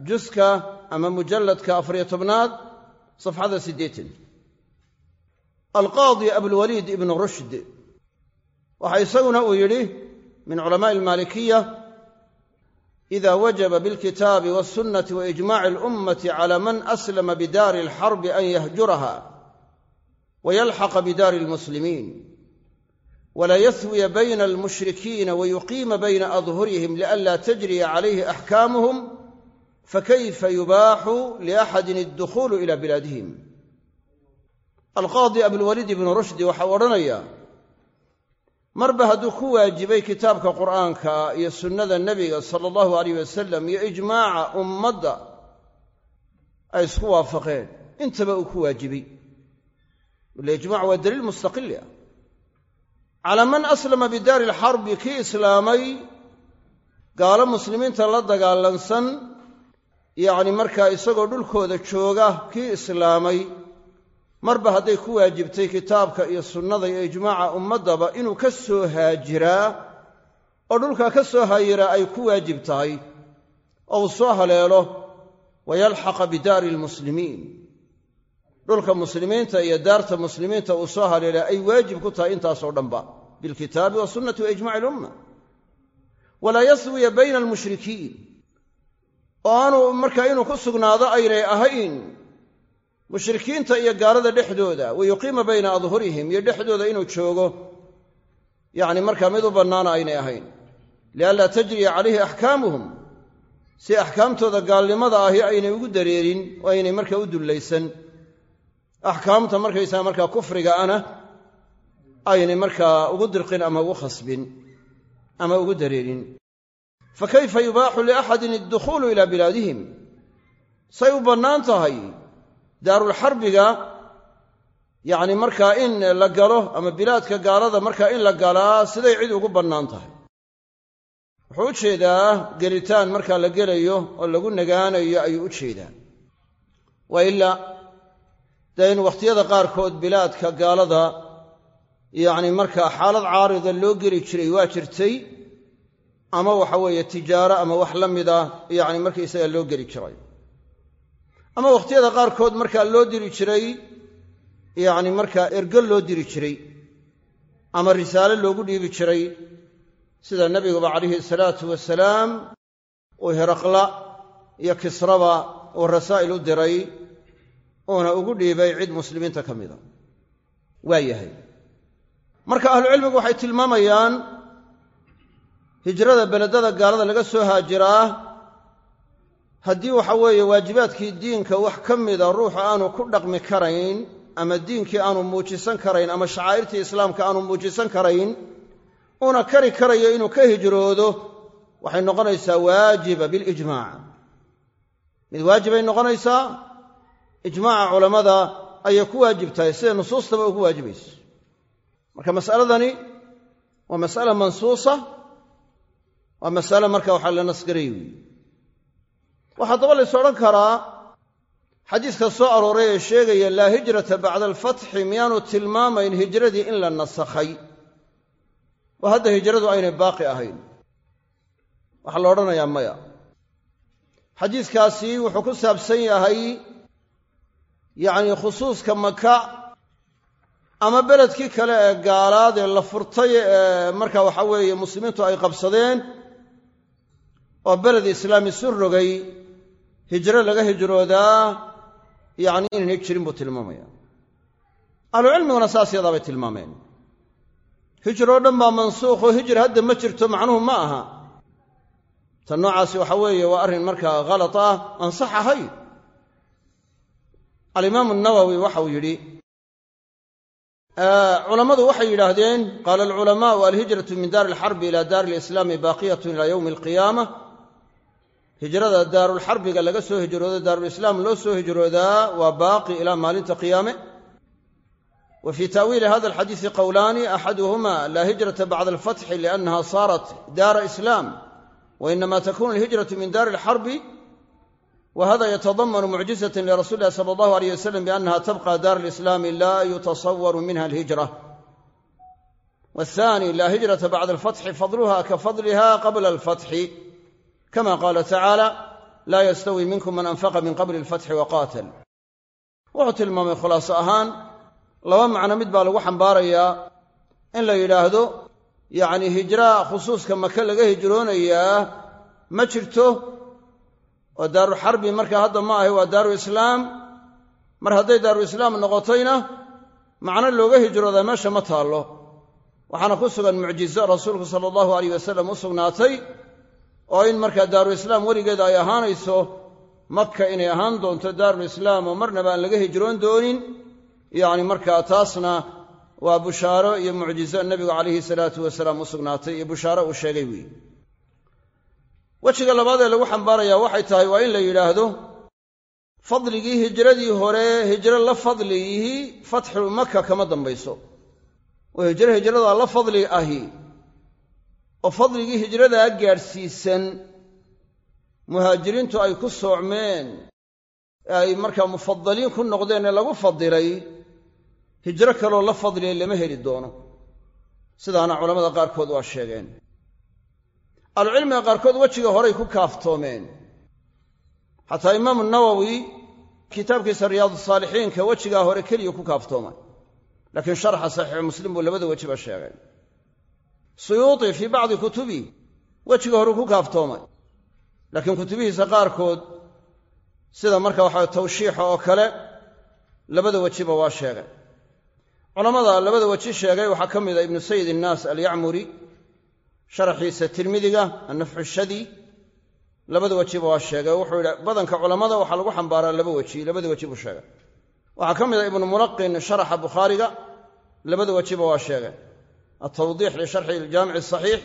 juska ama mujalladka afariyo tobnaad safxada siddeetan. Alqaadi abulwaliid ibnu rushd waxa isaguna uu yidhi min culamaa'i almaalikiya ida wajaba bilkitaabi walsunnati waijmaci alummati cala man aslama bidaari alxarbi an yahjuraha wayalxaqa bidaari almuslimiin wla yahwiya bayna almushrikiina wayuqiima bayna adhurihim lianla tajriya calayhi axkaamuhum fakayfa yubaaxu liaxadin addukhulu ila bilaadihim alqaadi abulwaliid ibnu rushdi waxau odhanayaa marba hadduu ku waajibay kitaabka qur'aanka iyo sunnada nebiga sala allahu alayh wasalam iyo ijmaaca ummadda ay isku waafaqeen intaba uu ku waajibay ila ijmac waa daliil mustaqili ah calaa man aslama bidaari alxarbi kii islaamay gaalo muslimiinta la dagaalansan yacni markaa isagoo dhulkooda jooga kii islaamay marba hadday ku waajibtay kitaabka iyo sunnada iyo ijmaaca ummaddaba inuu ka soo haajiraa oo dhulkaa ka soo haayiraa ay ku waajib tahay oo uu soo haleelo wayalxaqa bidaari almuslimiin dhulka muslimiinta iyo daarta muslimiinta uu soo haleela ay waajib ku tahay intaasoo dhanba bilkitaabi wasunnati wa ijmaci ilumma walaa yaswiya bayna almushrikiin oo aanu markaa inuu ku sugnaado aynay ahayn mushrikiinta iyo gaalada dhexdooda wa yuqiima bayna adhurihim iyo dhexdooda inuu joogo yacni markaa mid u bannaana aynay ahayn. Lianlaa tajriya calayhi axkaamuhum si axkaamtooda gaalnimada ahi aynay ugu dareerin oo aynay markaa u dullaysan. Axkaamta markaysaga markaa kufriga ana aynay markaa ugu dirqin ama ugu khasbin ama ugu dareerin fa kayfa yubaaxu liaxadin addukhuulu ilaa bilaadihim say u bannaan tahay daarulxarbiga yacni markaa in la galo ama bilaadka gaalada markaa in la galaa siday cid ugu bannaan tahay wuxuu u jeedaa gelitaan markaa la gelayo oo lagu nagaanayo ayuu u jeedaa wa ilaa dee wakhtiyada qaarkood bilaadka gaalada yacni markaa xaalad caarida loo geli jiray waa jirtay ama waxa weeye tijaaro ama wax la mida yacni markaysaga loo geli jiray. Ama wakhtiyada qaarkood markaa loo diri jiray yacni markaa ergo loo diri jiray ama risaale loogu dhiibi jiray sida nebiguba calayhi salaatu wasalaam uu heraqla iyo kisraba uu rasaa'il u diray uuna ugu dhiibay cid muslimiinta ka mida. Waa yahay. Marka ahlucilmigu waxay tilmaamayaan hijrada beledada gaalada laga soo haajiraa haddii waxa weeye waajibaadkii diinka wax ka mida ruuxu aanu ku dhaqmi karayn ama diinkii aanu muujisan karayn ama shacaa'irtii islaamka aanu muujisan karayn uuna kari karayo inuu ka hijroodo waxay noqonaysaa waajiba bilijmaac mid waajibay noqonaysaa ijmaaca culammada ayay ku waajib tahay siday nusuustaba ugu waajibayso marka mas'aladani waa mas'ala mansuusa waa masale marka waxaa la nasgaray weyi waxaa daba lays odhan karaa xadiiska soo arooray ee sheegaya laa hijrata bacda alfatxi miyaanu tilmaamayn hijradii in la nasakhay. Oo hadda hijradu aynay baaqi ahayn. Waxaa la odhanayaa maya. Xadiiskaasi wuxuu ku saabsan yahay yacnii khusuuska maka ama beledkii kale ee gaalaad ee la furtay ee marka waxa weeye muslimiintu ay qabsadeen oo beled islaami su rogay hijro laga hijroodaa yacni inaynay jirin buu tilmaamaya. Ahlucilmiguna saas yadaa bay tilmaameen hijroo dhan baa mansuuqoo hijra hadda ma jirto macnuhu ma aha. Ta noocaasi waxa weeye waa arrin markaa khalad ah aan sax ahayn alimaamu nawowi waxau yidhi culammadu waxay yidhaahdeen qaala alculamaau alhijratu min daari alxarbi ila daari alislaami baaqiyatun ila yowmi alqiyaama hijrada daarulxarbiga laga soo hijroodo daarulislaam loo soo hijroodaa waa baaqi ilaa maalinta qiyaame. Wa fii ta'wiili hada alxadiisi qowlaani axaduhuma laa hijrata bacda alfatxi liannaha saarat daara islaam wa inama takunu alhijratu min daari alxarbi wa hada yatadamanu mucjizata lirasuli illahi sala allahu aleyh wasalam biannaha tabqa daar alislaami laa yutasawaru minha alhijra. Wathani laa hijrata bacda alfatxi fadluha ka fadliha qabla alfatxi kama qaala tacaala laa yastawi minkum man anfaqa min qabli alfatxi wa qaatal wuxuu tilmaamay khulaaso ahaan laba macno mid baa lagu xambaarayaa in la yidhaahdo yacni hijra khusuuska maka laga hijroonayaa ma jirto oo daaru xarbi marka hadda ma ahi waa daaru islaam mar hadday daaru islaam noqotayna macno looga hijroodaa meesha ma taallo waxaana ku sugan mucjizo rasuulku sala allahu aleyh wasalam u sugnaatay oo in markaa daaru islaam weligeeda ay ahaanayso maka inay ahaan doonto daarulislaam oo marnaba aan laga hijroon doonin yacni markaa taasna waa bushaaro iyo mucjizo nebigu calayhi salaatu wasalaam u sugnaatay iyo bushaaro uu sheegay weeye wejiga labaad ee lagu xambaarayaa waxay tahay waa in la yidhaahdo fadligii hijradii hore hijro la fadligii fatxu maka kama dambayso. Oo hijro hijradaa la fadli ahi oo fadligii hijradaa gaadhsiisan muhaajiriintu ay ku soocmeen ee ay markaa mufadaliin ku noqdeen ee lagu fadilay hijro kaloo la fadliyay lama heli doono. Sidaana culammada qaarkood waa sheegeen. Ahlucilmiga qaarkood wejiga horay ku kaaftoomeen. Xataa imaamu nawowi kitaabkiisa riyaadusaalixiinka wejigaa hore keliya ku kaaftoomay laakiin sharxa saxiixu muslim buu labada wejiba sheegay suyuuti fii bacdi kutubi wejiga horeu ku kaaftoomay laakiin kutubihiisa qaarkood sida marka waxaa tawshiixa oo kale labada wejiba waa sheegay. Culammada labada weji sheegay waxaa ka mid a ibnu sayid innaas alyacmuri sharaxiisa tirmidiga annafxu shadi labada wejiba waa sheegay. Wuxuu yidhi badanka culammada waxaa lagu xambaaraa laba weji labada weji buu sheegay. Waxaa ka mid a ibnu mulaqin sharaxa bukhaariga labada wejiba waa sheegay altawdiix lisharxi iljaamici asaxiix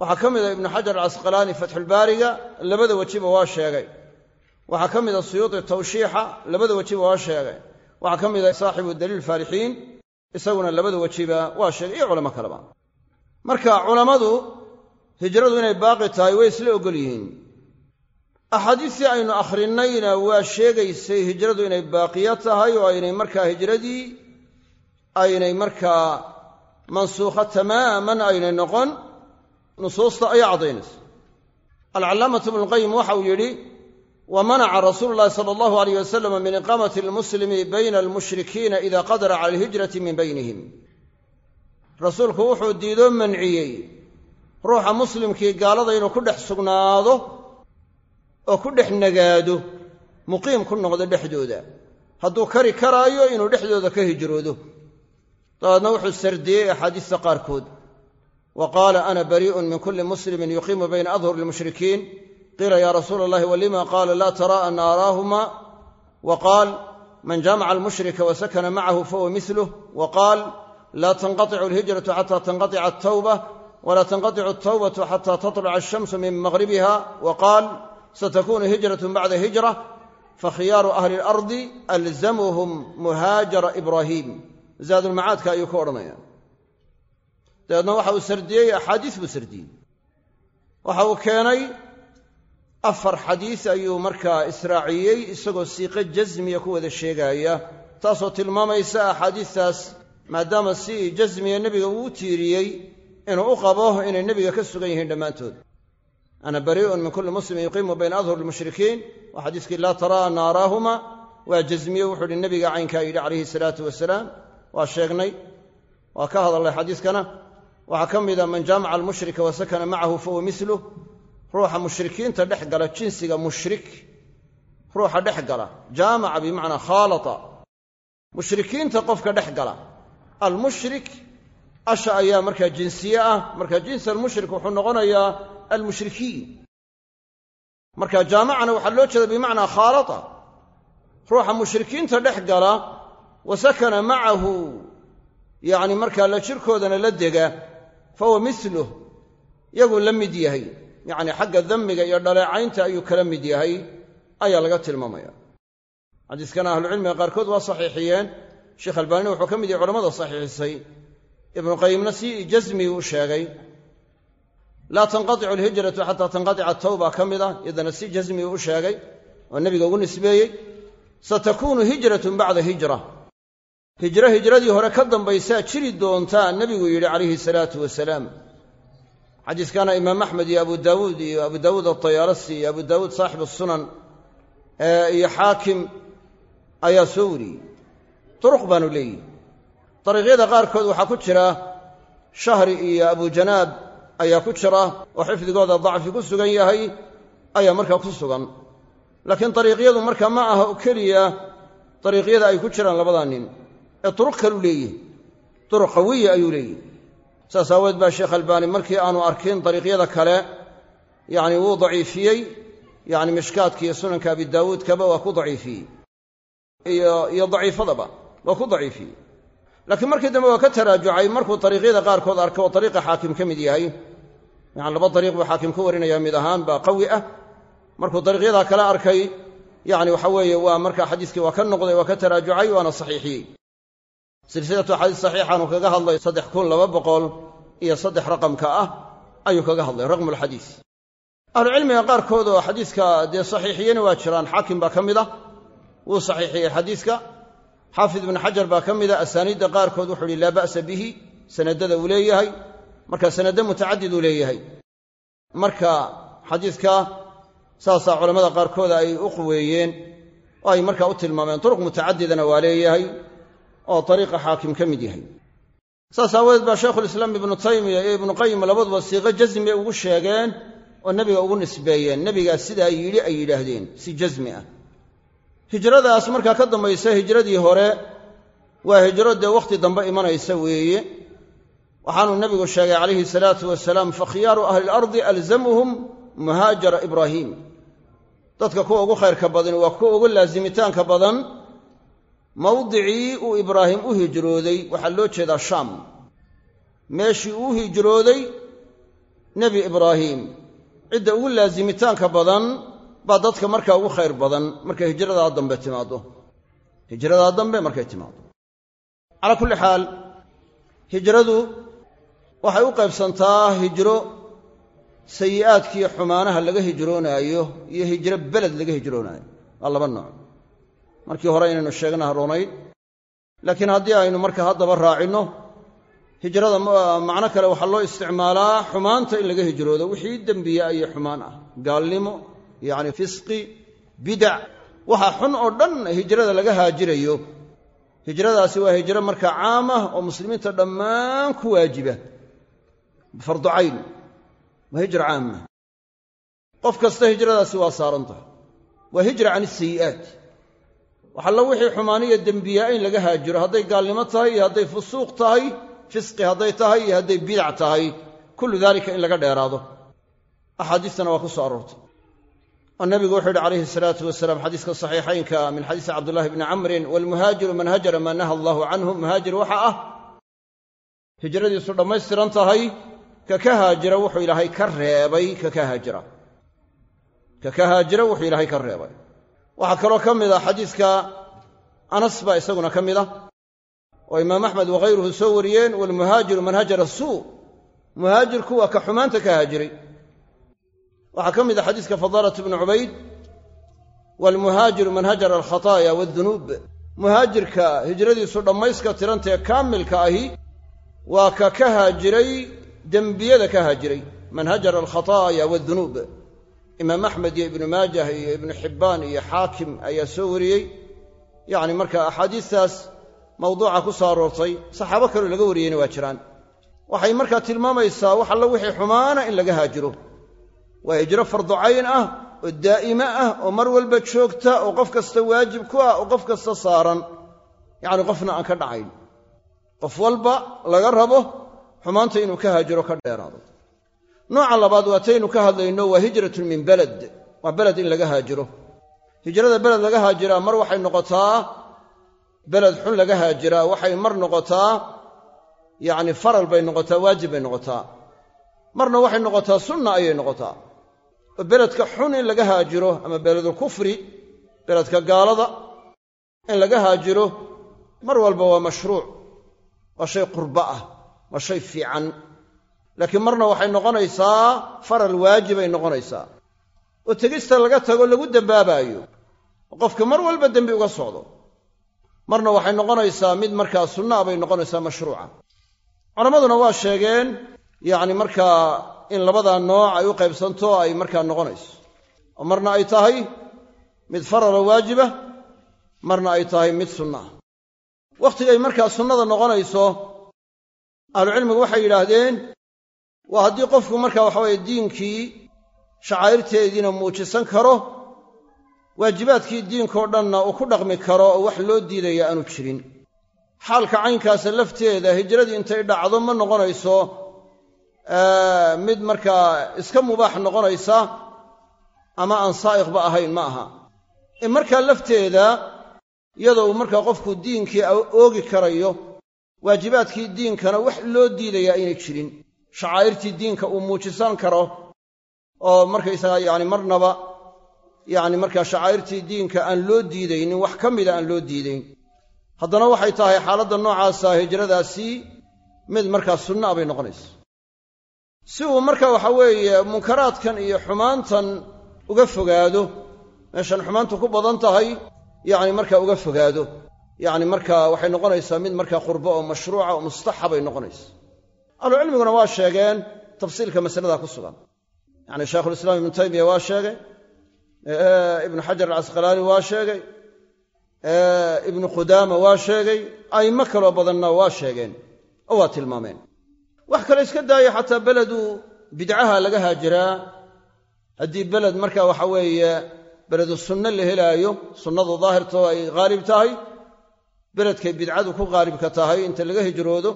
waxaa ka mid a ibnu xajar alcasqalaani fatxulbaariga labada wejiba waa sheegay waxaa ka mid a suyuuti tawshiixa labada wejiba waa sheegay waxaa ka mid a saaxibu daliil faalixiin isaguna labada wejiba waa sheegay iyo culamo kaleba marka culammadu hijradu inay baaqi tahay way isla ogol yihiin axaadiistii aynu akhrinnayna waa sheegaysay hijradu inay baaqiyo tahay oo aynay markaa hijradii mansuukha tamaaman aynay noqon nusuusta ayaa caddaynaysa. Alcallaamatu ibnuqayim waxa uu yidhi wa manaca rasuulu llahi sala allahu alayh wasalam min iqaamati almuslimi bayna almushrikiina ida qadara cala alhijrati min baynihim. Rasuulku wuxuu diidoo manciyey ruuxa muslimkii gaalada inuu ku dhex sugnaado oo ku dhex nagaado muqiim ku noqdo dhexdooda. Hadduu kari karaayo inuu dhexdooda ka hijroodo dabeedna wuxuu sardiyey axaadiista qaarkood wa qaala ana barii'un min kulli muslimin yuqiimu bayna adhuri lmushrikiin qiila yaa rasuula allahi walima qaala laa taraa an aaraahuma wa qaal man jaamaca almushrika wa sakana macahu fahuwa miluh wa qaal laa tanqaicu alhijratu xataa tanqaica atawba walaa tanqaicu atawbatu xataa tatluca alshamsu min maqhribiha wa qaal satakunu hijratun bacda hijra fakhiyaaru ahli اlardi alzamuhum muhaajara ibraahim zaadulmacaadka ayuu ka odhanaya dabeedna waxa uu sardiyey axaadiis buu sardiyey waxa uu keenay afar xadiis ayuu markaa israaciyey isagoo siiqo jasmiya ku wada sheegaaya taasoo tilmaamaysa axaadiistaas maadaama si jasmiya nebiga uu tiiriyey inuu u qabo inay nebiga ka sugan yihiin dhammaantood ana barii'un min kulli muslimin yuqiimu bayna adhur lmushrikiin waa xadiiskii laa taraa naaraahuma waa jasmiye wuxuu uhi nebiga caynkaa yidhi calayhi salaatu wasalaam waa sheegnay waa ka hadalnay xadiiskana. Waxaa ka mida man jaamaca almushrika wa sakana macahu fahuwa miluh ruuxa mushrikiinta dhex gala jinsiga mushrik ruuxa dhex gala jaamaca bimacnaa khaalata. Mushrikiinta qofka dhex gala almushrik asha ayaa markaa jinsiye ah. Marka jinsi almushrik wuxuu noqonayaa almushrikiin. Marka jaamacana waxaa loo jeeda bimacnaa khaalata. Ruuxa mushrikiinta dhex gala wa macahu. Yacni markaa la jirkoodana la dega fahuwa miluh yaguu la mid yahay. Yacni xagga dammiga iyo dhaleecaynta ayuu kala mid yahay ayaa laga tilmaamaya. Xadiiskana ahlucilmiga qaarkood waa saxiixiyeen. Sheekh albaanina wuxuu ka mid yahay culamada saxiixisay. Ibnu qayimna si jasmigii u sheegay. Laa tanqadicu alhijratu xataa tanqadica tawba ka mid ah iyadana si jasmigii u sheegay oo nebiga ugu nisbeeyey satakunu hijratun bacda hijra hijro hijradii hore ka dambaysaa jiri doontaa nebigu yidhi calayhi salaatu wasalaam. Xadiiskana imaam axmed iyo abu daawuud iyo abu daawuud altayaalasi iyo abu daawuud saaxibu sunan iyo xaakim ayaa soo wariyey. Duruq baanu leeyihi dariiqyada qaarkood waxaa ku jira shahri iyo abujanaab ayaa ku jira oo xifdigooda dacfi ku sugan yahay ayaa markaa ku sugan. Laakiin dariiqyadu marka ma aha oo keliya dariiqyada ay ku jiraan labadaa nin ee duruq kaluu leeyihi duruq qawiya ayuu leeyihi saas aaweed baa sheekh albaani markii aanu arkin dariiqyada kale yacni wuu daciifiyey. Yacni mishkaadka iyo sunanka abi daawuudkaba waa ku daciifiyey. Iyo daciifadaba waa ku daciifiyey. Laakiin markii dambe waa ka taraajucay markuu dariiqyada qaarkood arko oo dariiqa xaakim ka mid yahay yani laba dariiq buu xaakim ka warinayaa mid ahaan baa qawi ah. Markuu dariiqyadaa kale arkay yacni waxa weeye waa markaa xadiiskii waa ka noqday waa ka taraajucay waana saxiixiyey silsilatu axaadiis saxiixaanu kaga hadlay saddex kun laba boqol iyo saddex raqamka ah ayuu kaga hadlay raqmulxadiis ahlucilmiga qaarkood oo xadiiska dee saxiixiyena waa jiraan xaakim baa ka mid ah wuu saxiixiyey xadiiska. Xaafid ibnu xajar baa ka mida asaaniidda qaarkood wuxuu uhi laa ba'sa bihi sanadada uu leeyahay. Marka sanaddo mutacadid uu leeyahay. Marka xadiiska saasaa culammada qaarkood ay u quweeyeen oo ay markaa u tilmaameen turuq mutacadidana waa leeyahay oo dariiqa xaakim ka mid yahay. Saas aawadeed baa shaykhulislaam ibnu taymiya iyo ibnu qayim labaduba siiqo jasmi ugu sheegeen oo nebiga ugu nisbeeyeen. Nebigaa sidaa yidhi ay yidhaahdeen si jasmi ah. Hijradaas markaa ka dambaysa hijradii hore waa hijro dee wakhti dambe imanaysa weeye waxaanuu nebigu sheegay calayhi salaatu wasalaam fakhiyaaru ahli ilardi alzamuhum muhaajara ibraahiim dadka kuwa ugu khayrka badan waa kuwa ugu laasimitaanka badan mawdicii uu ibraahim u hijrooday waxaa loo jeedaa shaam. Meeshii uu hijrooday nebi ibraahiim cidda ugu laasimitaanka badan baa dadka markaa ugu khayr badan markay hijradaa dambe timaaddo. Hijradaa dambe markay timaaddo. Calaa kulli xaal hijradu waxay u qaybsantaa hijro sayi'aadkiiyo xumaanaha laga hijroonaayo iyo hijro beled laga hijroonaayo. Waa laba nooc markii hore inaynu sheegna haruunayd laakiin haddii aynu marka haddaba raacinno hijrada macno kale waxaa loo isticmaalaa xumaanta in laga hijroodo. Wixii dembiya iyo xumaan ah. Gaalnimo yacni fisqi bidac waxa xun oo dhan hijrada laga haajirayo. Hijradaasi waa hijro markaa caam ah oo muslimiinta dhammaan ku waajiba. Fardu cayn. Waa hijra caama qof kasta hijradaasi waa saaran tahay. Waa hijra can isayi'aat waxallo wixii xumaaniyo dembiyaa in laga haajiro. Hadday gaalnimo tahay iyo hadday fusuuq tahay fisqi hadday tahay iyo hadday bidac tahay kullu daalika in laga dheeraado. Axaadiistana waa ku soo aroortay. Oo nebigu wuxuu yidhi calayhi salaatu wasalaam xadiiska saxiixaynka min xadiisi cabdullahi bni camrin waalmuhaajiru man hajara maa naha allahu canhu. Muhaajir waxa ah hijradiisu dhammaystiran tahay ka ka haajira wuxuu ilaahay ka reebay ka ka haajira. Haajira wuxuu ilaahay ka reebay waxaa kaloo ka mid a xadiiska anas baa isaguna ka mid ah oo imaam axmed wakhayruhu soo wariyeen waalmuhaajiru man hajara suu. Muhaajirku waa ka xumaanta ka haajiray. Waxaa ka mid a xadiiska fadaalat bnu cubayd waalmuhaajiru man hajara alkhataaya waadunuub muhaajirka hijradiisu dhammayska tirantae kaamilka ahi waa ka ka haajiray dembiyada ka haajiray. Man hajara alkhataaya waadunuub imaam axmed iyo ibnu maajah iyo ibnu xibbaan iyo xaakim ayaa soo wariyey. Yacni marka axaadiistaas mawduuca ku soo aroortay saxaabo kaloo laga wariyeyna waa jiraan. Waxay markaa tilmaamaysaa wax alla wixii xumaana in laga haajiro. Waa hijro farducayn ah oo daa'ime ah oo mar walba joogta oo qof kasta waajib ku ah oo qof kasta saaran. Yacni qofna aan ka dhacayn. Qof walba laga rabo xumaanta inuu ka haajiro ka dheeraado nooca labaad waataynu ka hadlayno waa hijratun min beled. Waa beled in laga haajiro. Hijrada beled laga haajiraa mar waxay noqotaa beled xun laga haajiraa waxay mar noqotaa yacni faral bay noqotaa waajib bay noqotaa. Marna waxay noqotaa sunna ayay noqotaa. Oo beledka xun in laga haajiro ama beledulkufri beledka gaalada in laga haajiro mar walba waa mashruuc. Waa shay qurbo ah. Waa shay fiican laakiin marna waxay noqonaysaa faral waajibay noqonaysaa. oo tegista laga tago lagu dembaabaayo oo qofka mar walba dembi uga socdo. marna waxay noqonaysaa mid markaa sunnaa bay noqonaysaa mashruuca. culammaduna waa sheegeen yacni markaa in labadaa nooc ay u qaybsanto ay markaa noqonayso. oo marna ay tahay mid faralo waajiba marna ay tahay mid sunna. ah wakhtigay markaa sunnada noqonayso ahlucilmigu waxay yidhaahdeen waa haddii qofku markaa waxaweye diinkii shacaa'irteediina muujisan karo waajibaadkii diinkao dhanna uu ku dhaqmi karo oo wax loo diidaya aanu jirin. Xaalka caynkaasa lafteeda hijradii intay dhacdo ma noqonayso mid markaa iska mubaax noqonaysa ama aan saa'iqba ahayn ma aha. In markaa lafteeda iyadoo markaa qofku diinkii oogi karayo waajibaadkii diinkana wax loo diidayaa aynay jirin shacaa'irtii diinka uu muujisan karo oo markaysaga yacni marnaba yacni markaa shacaa'irtii diinka aan loo diidaynin wax ka mida aan loo diidayn. Haddana waxay tahay xaaladda noocaasa hijradaasi mid markaa sunnaa bay noqonaysa. Si uu marka waxa weeye munkaraadkan iyo xumaantan uga fogaado meeshan xumaantu ku badan tahay yacni markaa uga fogaado. Yacni markaa waxay noqonaysaa mid markaa qurbo oo mashruuca oo mustaxabay noqonaysa ahlucilmiguna waa sheegeen tafsiilka masalada ku sugan. Yacni shaykhulislaam ibnu taymiya waa sheegay ibnu xajar alcasqalaani waa sheegay ibnu qudaama waa sheegay a'immo kaloo badanna waa sheegeen oo waa tilmaameen. Wax kale iska daaya xataa beledu bidcaha laga haajiraa. Haddii beled marka waxa weeye beledu sunno la helaayo sunnadu daahirtoo ay haalib tahay beledkay bidcadu ku haalibka tahay inta laga hijroodo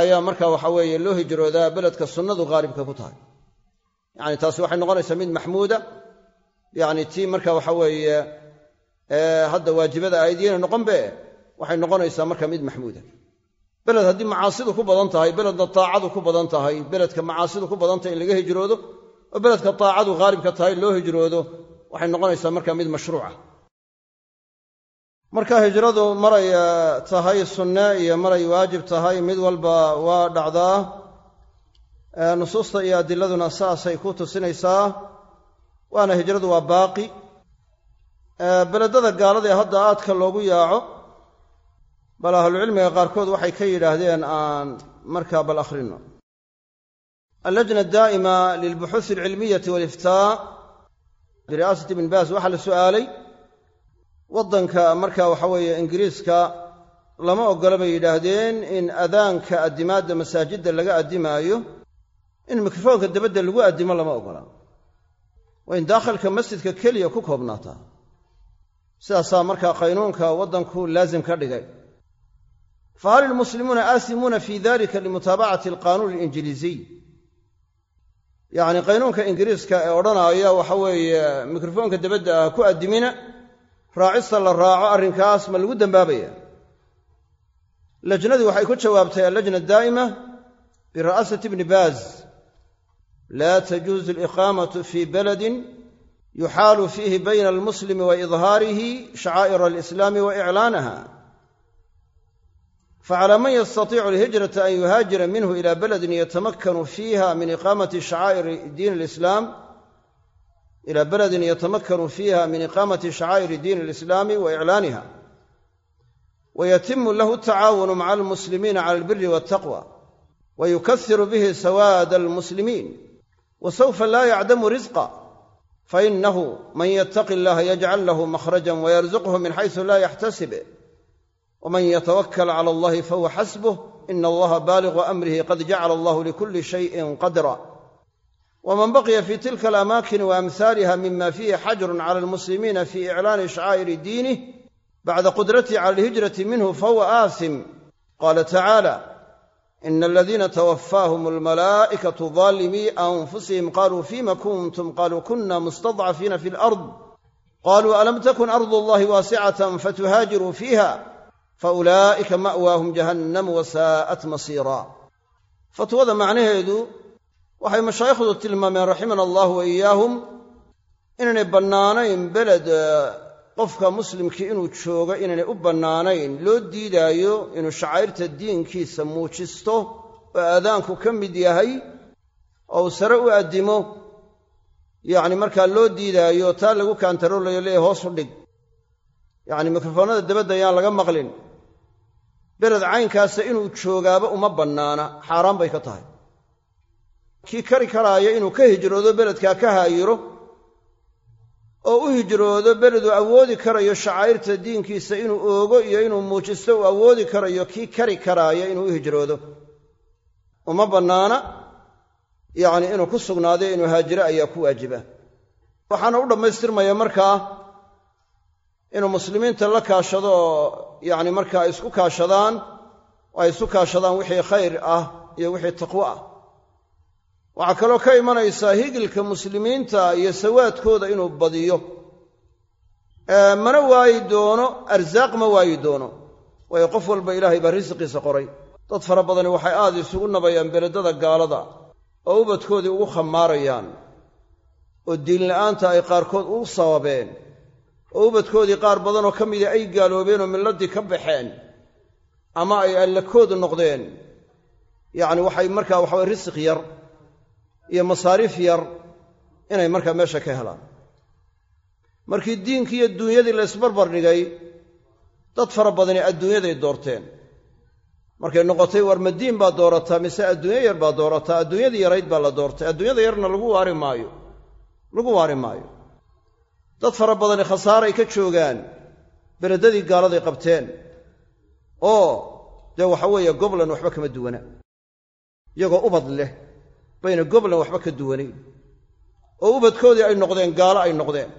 ayaa marka waxa weeye loo hijroodaa beledka sunnadu haalibka ku tahay. Yacni taasi waxay noqonaysaa mid maxmuuda. Yacni tii marka waxa weeye hadda waajibada aayadiyana noqonbe waxay noqonaysaa marka mid maxmuuda. Beled haddii macaasidu ku badan tahay beledna taacadu ku badan tahay beledka macaasidu ku badan tahay in laga hijroodo oo beledka taacadu haalibka tahay loo hijroodo waxay noqonaysaa marka mid mashruuca marka hijradu maray tahay sunne iyo maray waajib tahay mid walba waa dhacdaa nusuusta iyo adiladuna saasay ku tusinaysaa waana hijradu waa baaqi. Beledada gaalada ee hadda aadka loogu yaaco bal ahlucilmiga qaarkood waxay ka yidhaahdeen aan markaa bal akhrino allajna daa'ima lilbuxuusi alcilmiyati waliftaa biri'aasati ibn baas waxaa la su'aalay waddanka marka waxa weeye ingiriiska lama oggola bay yidhaahdeen in adaanka addimaadda masaajidda laga addimaayo in mikrofoonka dabadda lagu addimo lama oggola waa in daakhilka masjidka keliya ku koobnaataa sidaasaa markaa qaynuunka waddanku laasim ka dhigay. Fahal ilmuslimuuna aasimuuna fi dalika limutaabacati alqaanuun alinjiliisiy yacni qaynuunka ingiriiska ee odhanaaya waxa weeye mikrofoonka dabadda ah ku addimina raacista la raaco arrinkaas ma lagu dembaabaya lajnadii waxay ku jawaabtay allajna daa'ima bira'asati ibni baaz. Laa tajuuzu aliqaamatu fii baladin yuxaalu fiihi bayna almuslimi wa idhaarihi shacaa'ir alislaami wa iclaanaha facalaa man yastatiicu alhijrata an yuhaajira minhu ila baladin yatamakkanu fiiha min iqaamati shacaa'ir diin alislaam ila beledin yatamakanu fiiha min iqaamati shacaa'iri diin alislaami wa iclaaniha wa yatimu lahu tacaawunu maca almuslimiina cala albiri waltaqwa wa yukasiru bihi sawaada almuslimiin wa sawfa laa yacdamu risqa fainahu man yattaqi allaha yajcal lahu makhrajan wayarzuqhu min xaysu laa yaxtasib waman yatawakkal cala allahi fahuwa xasbuh ina allaha baaligu amrihi qad jacala allahu likulli shayin qadra waman baqiya fi tilka alamaakini waamhaaliha mima fiihi xajrun cala almuslimiina fi iclaani shacaa'iri diinih bacda qudratihi cala alhijrati minhu fahuwa aasim qaala tacaala ina aladiina twafaahum almalaa'ikatu daalimii anfusihim qaluu fima kuntum? Qaluu kuna mustadcafiina fi alard qaluu alam takun ardu allahi waasicatan fatuhaajiruu fiiha faulaa'ika ma'waahum jahannamu wasaa'at masiira fatwada macnaheedu waxay mashaayikhdu tilmaameen raximana allahu wa iyaahum inaynay bannaanayn beled qofka muslimkii inuu joogo inaynay u bannaanayn loo diidaayo inuu shacairta diinkiisa muujisto oo aadaanku ka mid yahay oo uu sare u addimo. Yacni markaa loo diidaayo taa lagu kaantaroolayo leeyahy hoos u dhig. Yacni mikrofoonnada dabadda ayaan laga maqlin. Beled caynkaasa inuu joogaaba uma bannaana xaaraan bay ka tahay kii kari karaaya inuu ka hijroodo beledkaa ka haayiro oo u hijroodo beleduu awoodi karayo shacaa'irta diinkiisa inuu oogo iyo inuu muujisto uu awoodi karayo kii kari karaaya inuu u hijroodo. Uma bannaana yacni inuu ku sugnaaday inuu haajiro ayaa ku waajiba. Waxaana u dhammaystirmaya markaa inuu muslimiinta la kaashado oo yacni markaa ay isku kaashadaan oo ay isu kaashadaan wixii khayr ah iyo wixii taqwo ah waxaa kaloo ka imanaysaa higilka muslimiinta iyo sawaadkooda inuu badiyo. Mana waayi doono arsaaq ma waayi doono. Waayo qof walba ilaahay baa risiqiisa qoray. Dad fara badani waxay aad isugu nabayaan beledada gaalada oo ubadkoodii ugu khamaarayaan oo diinla'aanta ay qaarkood ugu sababeen oo ubadkoodii qaar badanoo ka mida ay gaaloobeen oo milladdii ka baxeen ama ay allakoodu noqdeen. Yacni waxay markaa waxaway risiq yar iyo masaariif yar inay markaa meesha ka helaan. Markii diinkii iyo duunyadii la isbarbar dhigay dad fara badani adduunyaday doorteen. Markay noqotay war ma diin baad doorataa mise adduunyo yar baad doorataa adduunyadii yarayd baa la doortay adduunyada yarna lagu waari maayo lagu waari maayo. Dad fara badani khasaaray ka joogaan beledadii gaaladay qabteen oo dee waxa weeye goblan waxba kama duwana iyagoo ubad leh bayna goblan waxba ka duwanayn. Oo ubadkoodii ay noqdeen gaalo ay noqdeen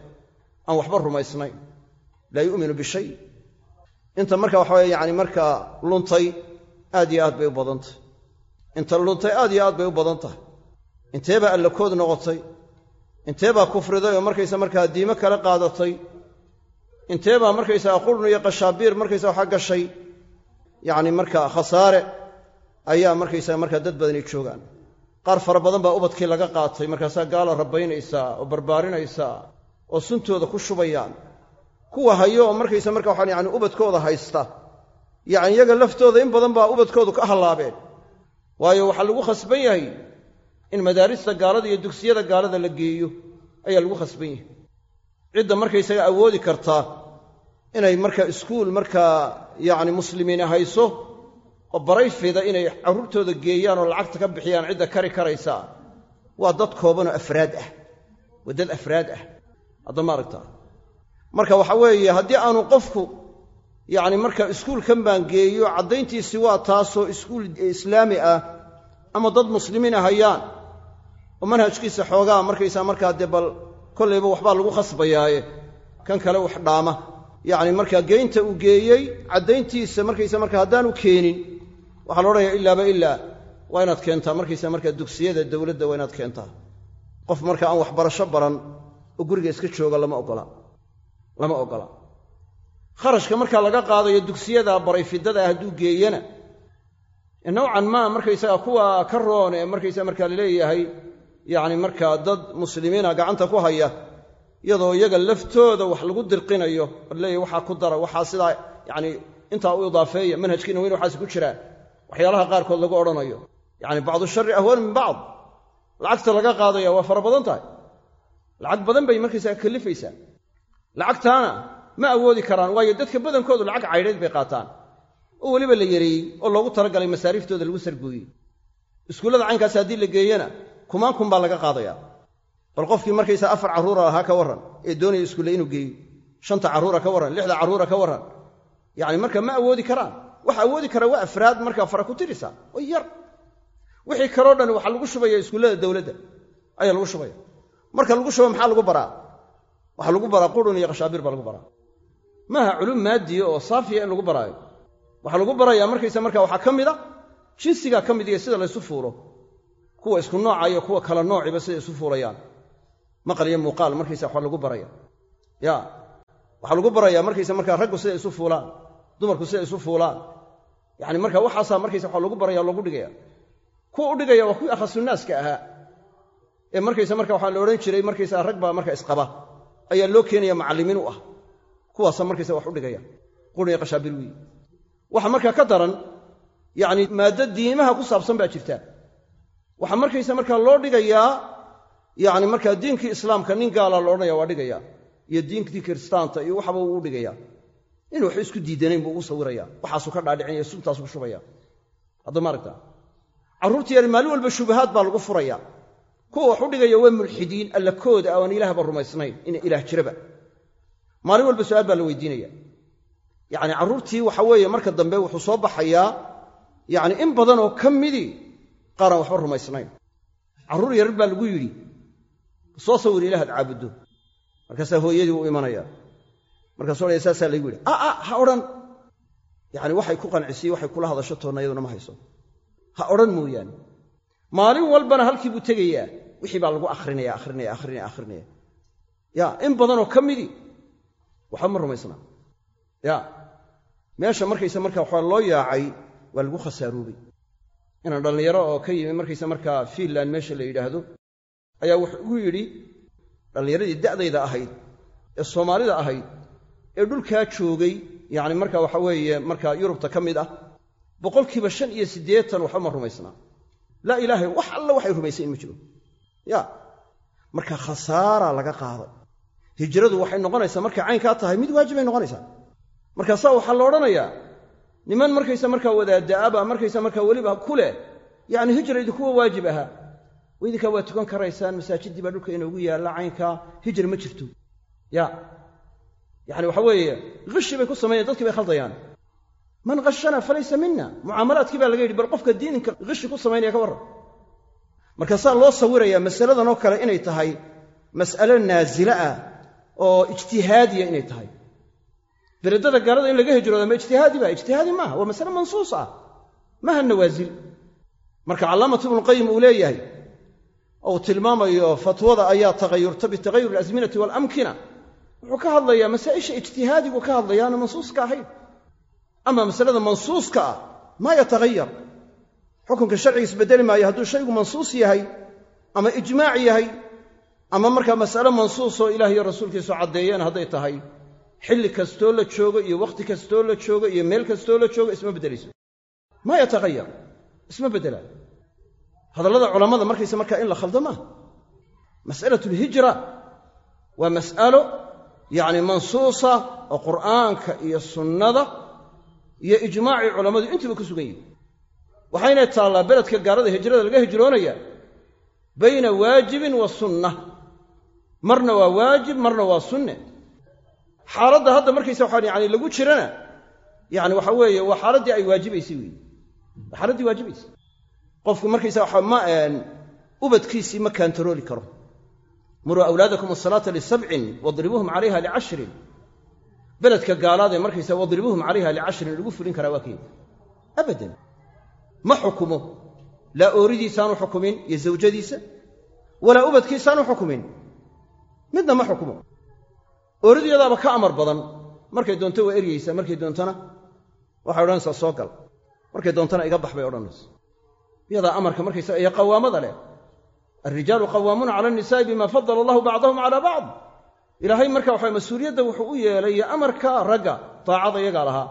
aan waxba rumaysnayn. Laa yu'minu bishay. Inta marka waxa weye yacni markaa luntay aad iyo aad bay u badan tahay. Inta luntay aad iyo aad bay u badan tahay. Intee baa allakood noqotay? Intee baa kufriday oo markaysa markaa diimo kala qaadatay? Intee baa markaysaga qurnu iyo qashaabiir markaysa waxa gashay? Yacni markaa khasaare ayaa markaysaga markaa dad badani joogaan qaar fara badan baa ubadkii laga qaatay markaasaa gaala rabaynaysaa oo barbaarinaysaa oo suntooda ku shubayaan. Kuwa hayo oo markaysa marka waxaan yani ubadkooda haysta. Yacni iyaga laftooda in badan baa ubadkoodu ka hallaabeen. Waayo waxaa lagu khasban yahay in madaarista gaalada iyo dugsiyada gaalada la geeyo ayaa lagu khasban yahay. Cidda markaysaga awoodi kartaa inay marka iskuul markaa yacni muslimiina hayso oo barayfida inay carruurtooda geeyaan oo lacagta ka bixiyaan cidda kari karaysaa waa dad koobanoo afraad ah. Waa dad afraad ah. Hadda ma aragtaa marka waxa weeye haddii aanu qofku yacni marka iskuulkan baan geeyo caddayntiisii waa taasoo iskuul islaami ah ama dad muslimiina hayaan. Oo manhajkiisa xoogaa markaysaa markaa dee bal kollayba waxbaa lagu khasbayaaye. Kan kale wax dhaama. Yacni markaa geynta uu geeyey caddayntiisa markaysa marka haddaanu keenin waxaa la odhanayaa ilaaba ilaa waa inaad keentaa. Markaysa markaa dugsiyada dowladda waa inaad keentaa. Qof marka aan waxbarasho baran oo guriga iska jooga lama ogola. Lama ogola. Kharashka markaa laga qaadayo dugsiyada barayfidada hadduu geeyana nowcan maa markaysaga kuwa ka roon ee markaysa markaa la leeyahay yacni markaa dad muslimiina gacanta ku haya iyadoo iyaga laftooda wax lagu dirqinayo oo waxaa ku dara waxaa sidaa yacni intaa u idaafeeya manhajkiina wayn waxaasi ku jiraa waxyaalaha qaarkood lagu odhanayo. Yacni bacdu shari ahwan min bacd. Lacagta laga qaadaya waa fara badan tahay. Lacag badan bay markaysaa kallifaysaa. Lacagtaana ma awoodi karaan waayo dadka badankoodu lacag caydheed bay qaataan. Oo weliba la yareeyey oo loogu talagalay masaariiftooda lagu sargooyey. Iskuullada caynkaas haddii la geeyana kumaan kun baa laga qaadayaa. Bal qofkii markaysaa afar carruura ahaa ka warran ee doonaya iskuulle inuu geeyo shanta carruura ka warran lixda carruura ka warran yacni marka ma awoodi karaan waxa awoodi kara waa afraad markaa fara ku tirisa oo yar. Wixii kaloo dhan waxaa lagu shubaya iskuullada dowladda ayaa lagu shubaya. Marka lagu shubo maxaa lagu baraa? Waxaa lagu baraa qurun iyo khashaabiir baa lagu baraa. Maaha culum maadiya oo saafiya in lagu baraayo. Waxaa lagu barayaa markaysa marka waxaa ka mida jinsigaa ka mid iyo sida laysu fuulo kuwa isku nooca iyo kuwa kala noociba siday isu fuulayaan maqal iyo muuqaal markaysa waxaa lagu baraya ya waxaa lagu barayaa markaysa markaa raggu siday isu fuulaan dumarku siday isu fuulaan. Yani marka waxaasaa markaysa waxaa lagu baraya lagu dhigaya kuwa u dhigaya waa kuwii akhasunnaaska ahaa. Ee markaysa marka waxaa la odhan jiray markaysa rag baa marka isqaba. Ayaa loo keenaya macallimiin u ah. Kuwaasa markaysa wax u iyo qashaabiir weyi waxa markaa ka daran yacni maaddo diimaha ku saabsan baa jirta. Waxaa markaysa markaa loo dhigayaa yacni markaa diinkii islaamka nin gaala la odhanaya waa dhigaya iyo diinkii kiristaanta iyo waxaba uu u dhigaya in wax isku diidanayn buu ugu sawiraya. Waxaasuu ka dhaadhicinaya suntaasu shubaya. Hadda maaragta carruurtii yar maalin walba shubahaad baa lagu furaya. Kuwa wax u dhigaya waa mulxidiin alla kooda aan ilaahba rumaysnayn ina ilaah jiraba. Maalin walba su'aal baa la weydiinaya. Yacni carruurtii waxa weeye marka dambe wuxuu soo baxayaa yacni in badan oo ka midii qaaraan waxba rumaysnayn. Carruur yarar baa lagu yidhi soo sawir ilaahad caabuddo markaasaa hooyadii u imanaya markaasuu odhaya saasaa laygu yidhi aa ha odhan. Yacni waxay ku qancisiye waxay kula hadasho toonna iyaduna ma hayso. Ha odhan mooyaane. Maalin walbana halkii buu tegayaa. Wixii baa lagu akhrinaya akhrinaya akhrinaya akhrinaya. Ya in badanoo ka midii waxba ma rumaysnaa ya meesha markaysa marka waxaa loo yaacay waa lagu khasaaroobay inaan dhallinyaro oo ka yimi markaysa markaa fiinland meesha la yidhaahdo ayaa wuxuu ugu yidhi dhallinyaradii da'dayda ahayd ee soomaalida ahayd ee dhulkaa joogay yacni marka waxa weeye markaa yurubta ka mid ah boqolkiiba shan iyo siddeetan waxba ma rumaysnaa. Laa ilaaha wax alla waxay rumaysan in ma jiro. Ya marka khasaara laga qaaday hijradu waxay noqonaysaa markay caynkaa tahay mid waajibay noqonaysaa. Markaasaa waxaa la odhanayaa niman markaysa markaa wadaada'aba markaysa markaa weliba ku leh yacni hijra idinkuwa waajib ahaa. Idinkaa waa tukan karaysaan masaajiddii baa dhulka inoogu yaalla caynkaa hijra ma jirto. Ya yacni waxa weeye kishi bay ku sameeyan dadkii bay khaldayaan. Man khashana falaysa mina mucaamalaadkii baa laga yidhi bal qofka diininka kishi ku samaynaya ka warran. Markaasaa loo sawirayaa masaladan oo kale inay tahay mas'alo naasile ah oo ijtihaadiya inay tahay. Beledada gaalada in laga hijrooda ma ijtihaadi ba ijtihaadi maaha waa masale mansuus ah maaha nawaasil marka callaamatu ibnuqayim uu leeyahay ou tilmaamayo fatwada ayaa tagayurta bitagayur alasminati waalamkina wuxuu ka hadlayaa masaa'isha ijtihaadigu ka hadlayaana mansuuska ahayn. Ama masalada mansuuska ah maa yatahayar xukunka sharciga isbedeli maayo hadduu shaygu mansuus yahay ama ijmaac yahay ama markaa masale mansuusoo ilaah iyo rasuulkiisu caddeeyeen hadday tahay xilli kastoo la joogo iyo wakhti kastoo la joogo iyo meel kastoo la joogo isma beddelayso maa yatahayar isma beddelaa hadallada culammada markaysa markaa in la khaldo maaha. Mas'alatu alhijra waa mas'alo yacni mansuusa oo qur'aanka iyo sunnada iyo ijmaacii culammadu intuba ku sugan yihiin waxaynay taallaa beledka gaalada hijrada laga hijroonaya bayna waajibin wa sunna marna waa waajib marna waa sunne. Xaaladda hadda markaysa waxaan yani lagu jirana yani waxa weeye waa xaaladdii ay waajibaysay weeye waa waajibaysay qofku markaysa waxa ma ubadkiisii ma kaantarooli karo muruu awlaadakum asalaata lisabcin wadribuuhum calayha licashrin beledka gaalaadee markaysa wadribuuhum calayha licashrin lagu fulin karaa waa keeda abadan. Ma xukumo. Laa ooridiisaanu xukumin iyo zawjadiisa. Walaa ubadkiisaanu xukumin. Midna ma xukumo. Ooridyadaaba ka amar badan. Markay doonto waa eryaysaa markay doontona waxay odhanaysaa soo gal. Markay doontona iga bax bay odhanaysa. Iyadaa amarka markaysa iyo alrijaalu qawaamuuna cala annisaa'i bima fadala allahu bacdahum calaa bacd ilaahay marka waxa mas'uuliyadda wuxuu u yeelay iyo amarka ragga daacada iyagaa lahaa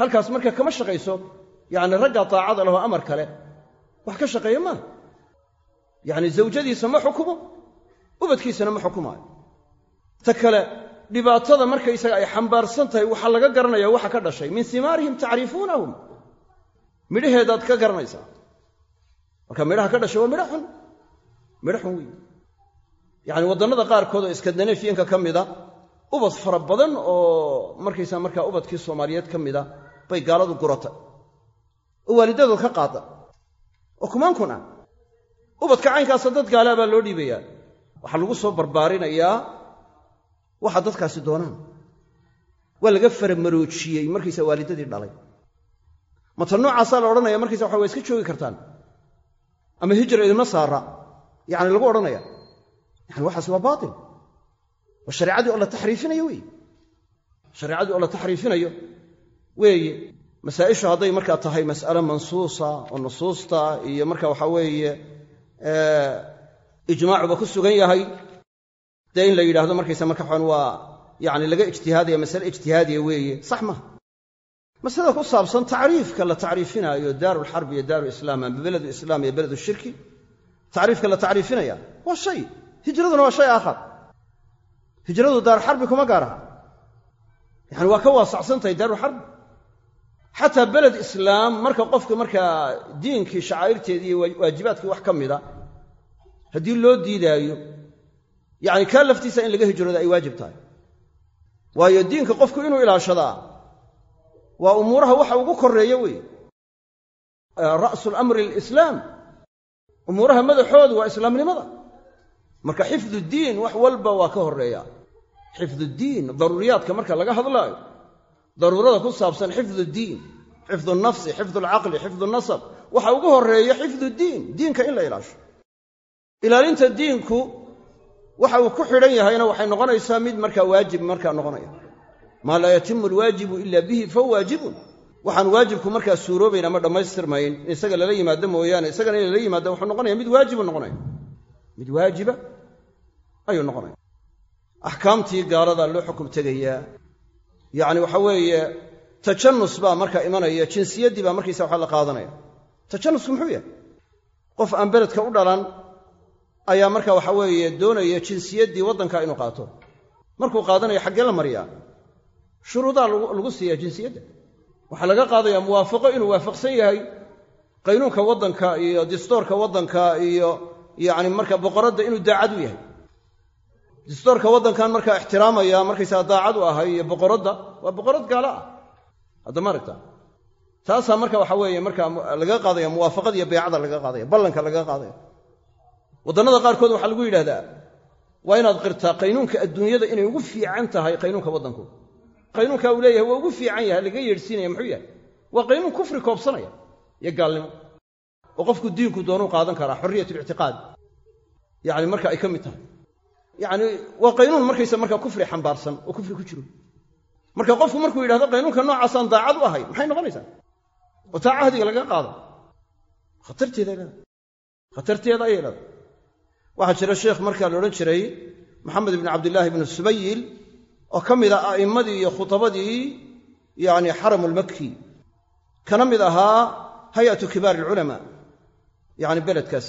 halkaas marka kama shaqayso yacni ragga daacada lahoo amar kale wax ka shaqeeya maaha yacni zawjadiisa ma xukumo ubadkiisana ma xukumaayo ta kale dhibaatada markaysaga ay xambaarsan tahay waxaa laga garanaya waxa ka dhashay min simaarihim tacriifuunahum midhaheedaad ka garanaysaa marka midhaha ka dhashay midho xun wey yacani waddannada qaarkood oo iskandinafiyanka ka mida ubad fara badan oo markaysaa markaa ubadkii soomaaliyeed ka mida bay gaaladu guratay oo waalidadood ka qaada oo kumaan kun ah ubadka caynkaasa dad gaalaa baa loo dhiibayaa. Waxaa lagu soo barbaarinayaa waxa dadkaasi doonaan. Waa laga faramaroojiyey markaysa waalidadii dhalay. Mata noocaasaa la odhanaya markaysa waxa wa iska joogi kartaan. Ama hijra idinma saara yacni lagu odhanaya. Yani waxaas waa baatil. Waa shareecadii oo la taxriifinayo weeye. Shareecadii oo la taxriifinayo weeye. Masaa'ishu hadday markaa tahay mas'ale mansuusa oo nusuusta iyo marka waxa weeye ijmaacuba ku sugan yahay dee in la yidhahdo markaysa marka waxaan waa yani laga ijtihaadaya masale ijtihaadiya weeye. Sax maha masalada ku saabsan tacriifka la tacriifinaayo daaru lxarb iyo daaru islaam ama beledu islaam iyo beledu shirki tacriifka la tacriifinaya waa shay. Hijraduna waa shay aakhar. Hijradu daaru xarbi kuma gaaraha yani waa ka waasacsan tahay daaru xarbi. Xataa beled islaam marka qofka markaa diinkii shacaa'irteedii iyo waajibaadkii wax ka mida haddii loo diidaayo yacni kaa laftiisa in laga hijrooda ay waajib tahay. Waayo diinka qofku inuu ilaashadaa waa umuuraha waxa ugu korreeya weeye. Ra'su lamri alislaam umuuraha madaxoodu waa islaamnimada. Marka xifdu diin wax walba waa ka horreeya. Xifdu diin daruuriyaadka marka laga hadlaayo daruurada ku saabsan xifdu diin xifdu nafsi xifdu alcaqli xifdu nasab waxa ugu horreeya xifdu diin diinka in la ilaasho ilaalinta diinku waxa uu ku xidhan yahayna waxay noqonaysaa mid markaa waajib markaa noqonaya. Maa laa yatimu alwaajibu ila bihi fahuwa waajibun waxaan waajibku markaa suuroobayn ama dhammaystirmayn in isaga lala yimaado mooyaane isagana in lala yimaado wuxuu noqonaya mid waajibu noqonaya. Mid waajiba ayuu noqonaya. Axkaamtii gaaladaa loo xukum tegayaa. Yacni waxa weeye tajanus baa markaa imanaya jinsiyaddii baa markiisa waxa la qaadanaya. Tajanusku muxuu yahay? Qof aan beledka u dhalan ayaa marka waxa weeye doonaya jinsiyaddii waddanka inuu qaato. Markuu qaadanayo xaggee la mariyaa. Shuruudaa lagu siiyaa jinsiyadda waxaa laga qaadayaa muwaafaqo inuu waafaqsan yahay qaynuunka waddanka iyo distoorka waddanka iyo yacni marka boqoradda inuu daacad u yahay. Distoorka waddankan markaa ixtiraamaya markaysaa daacad u ahay iyo boqoradda waa boqorad gaalo ah. Hadda ma aragta? Taasaa marka waxa weeye markaa laga qaadaya muwaafaqada iyo beecada laga qaadaya ballanka laga qaadaya. Waddannada qaarkood waxaa lagu yidhahdaa waa inaad qirtaa qaynuunka adduunyada inay ugu fiican tahay qaynuunka waddanku qaynuunkaa uu leeyahay waa ugu fiican yahay laga yeedhsiinaya muxuu yahay? Waa qaynuun kufri koobsanaya iyo gaalnimo oo qofku diinku doonuu qaadan karaa xorriyat lictiqaad yacni marka ay ka mid tahay. Yacni waa qaynuun markaysa markaa kufri xambaarsan oo kufri ku jiro. Marka qofku markuu yidhahdo qaynuunka noocaasaan daacad u ahay maxay noqonaysaa oo taa cahdiga laga qaado. Khatarteeday leedahay. Khatarteeda ayay leedahay. Waxaa jira sheekh markaa la odhan jiray maxamed ibni cabdillaahi ibnu subayil oo ka mid ah a'immadii iyo khutabadii yacni xaramulmakki kana mid ahaa hay'atu kibaari alculamaa yacni beledkaas.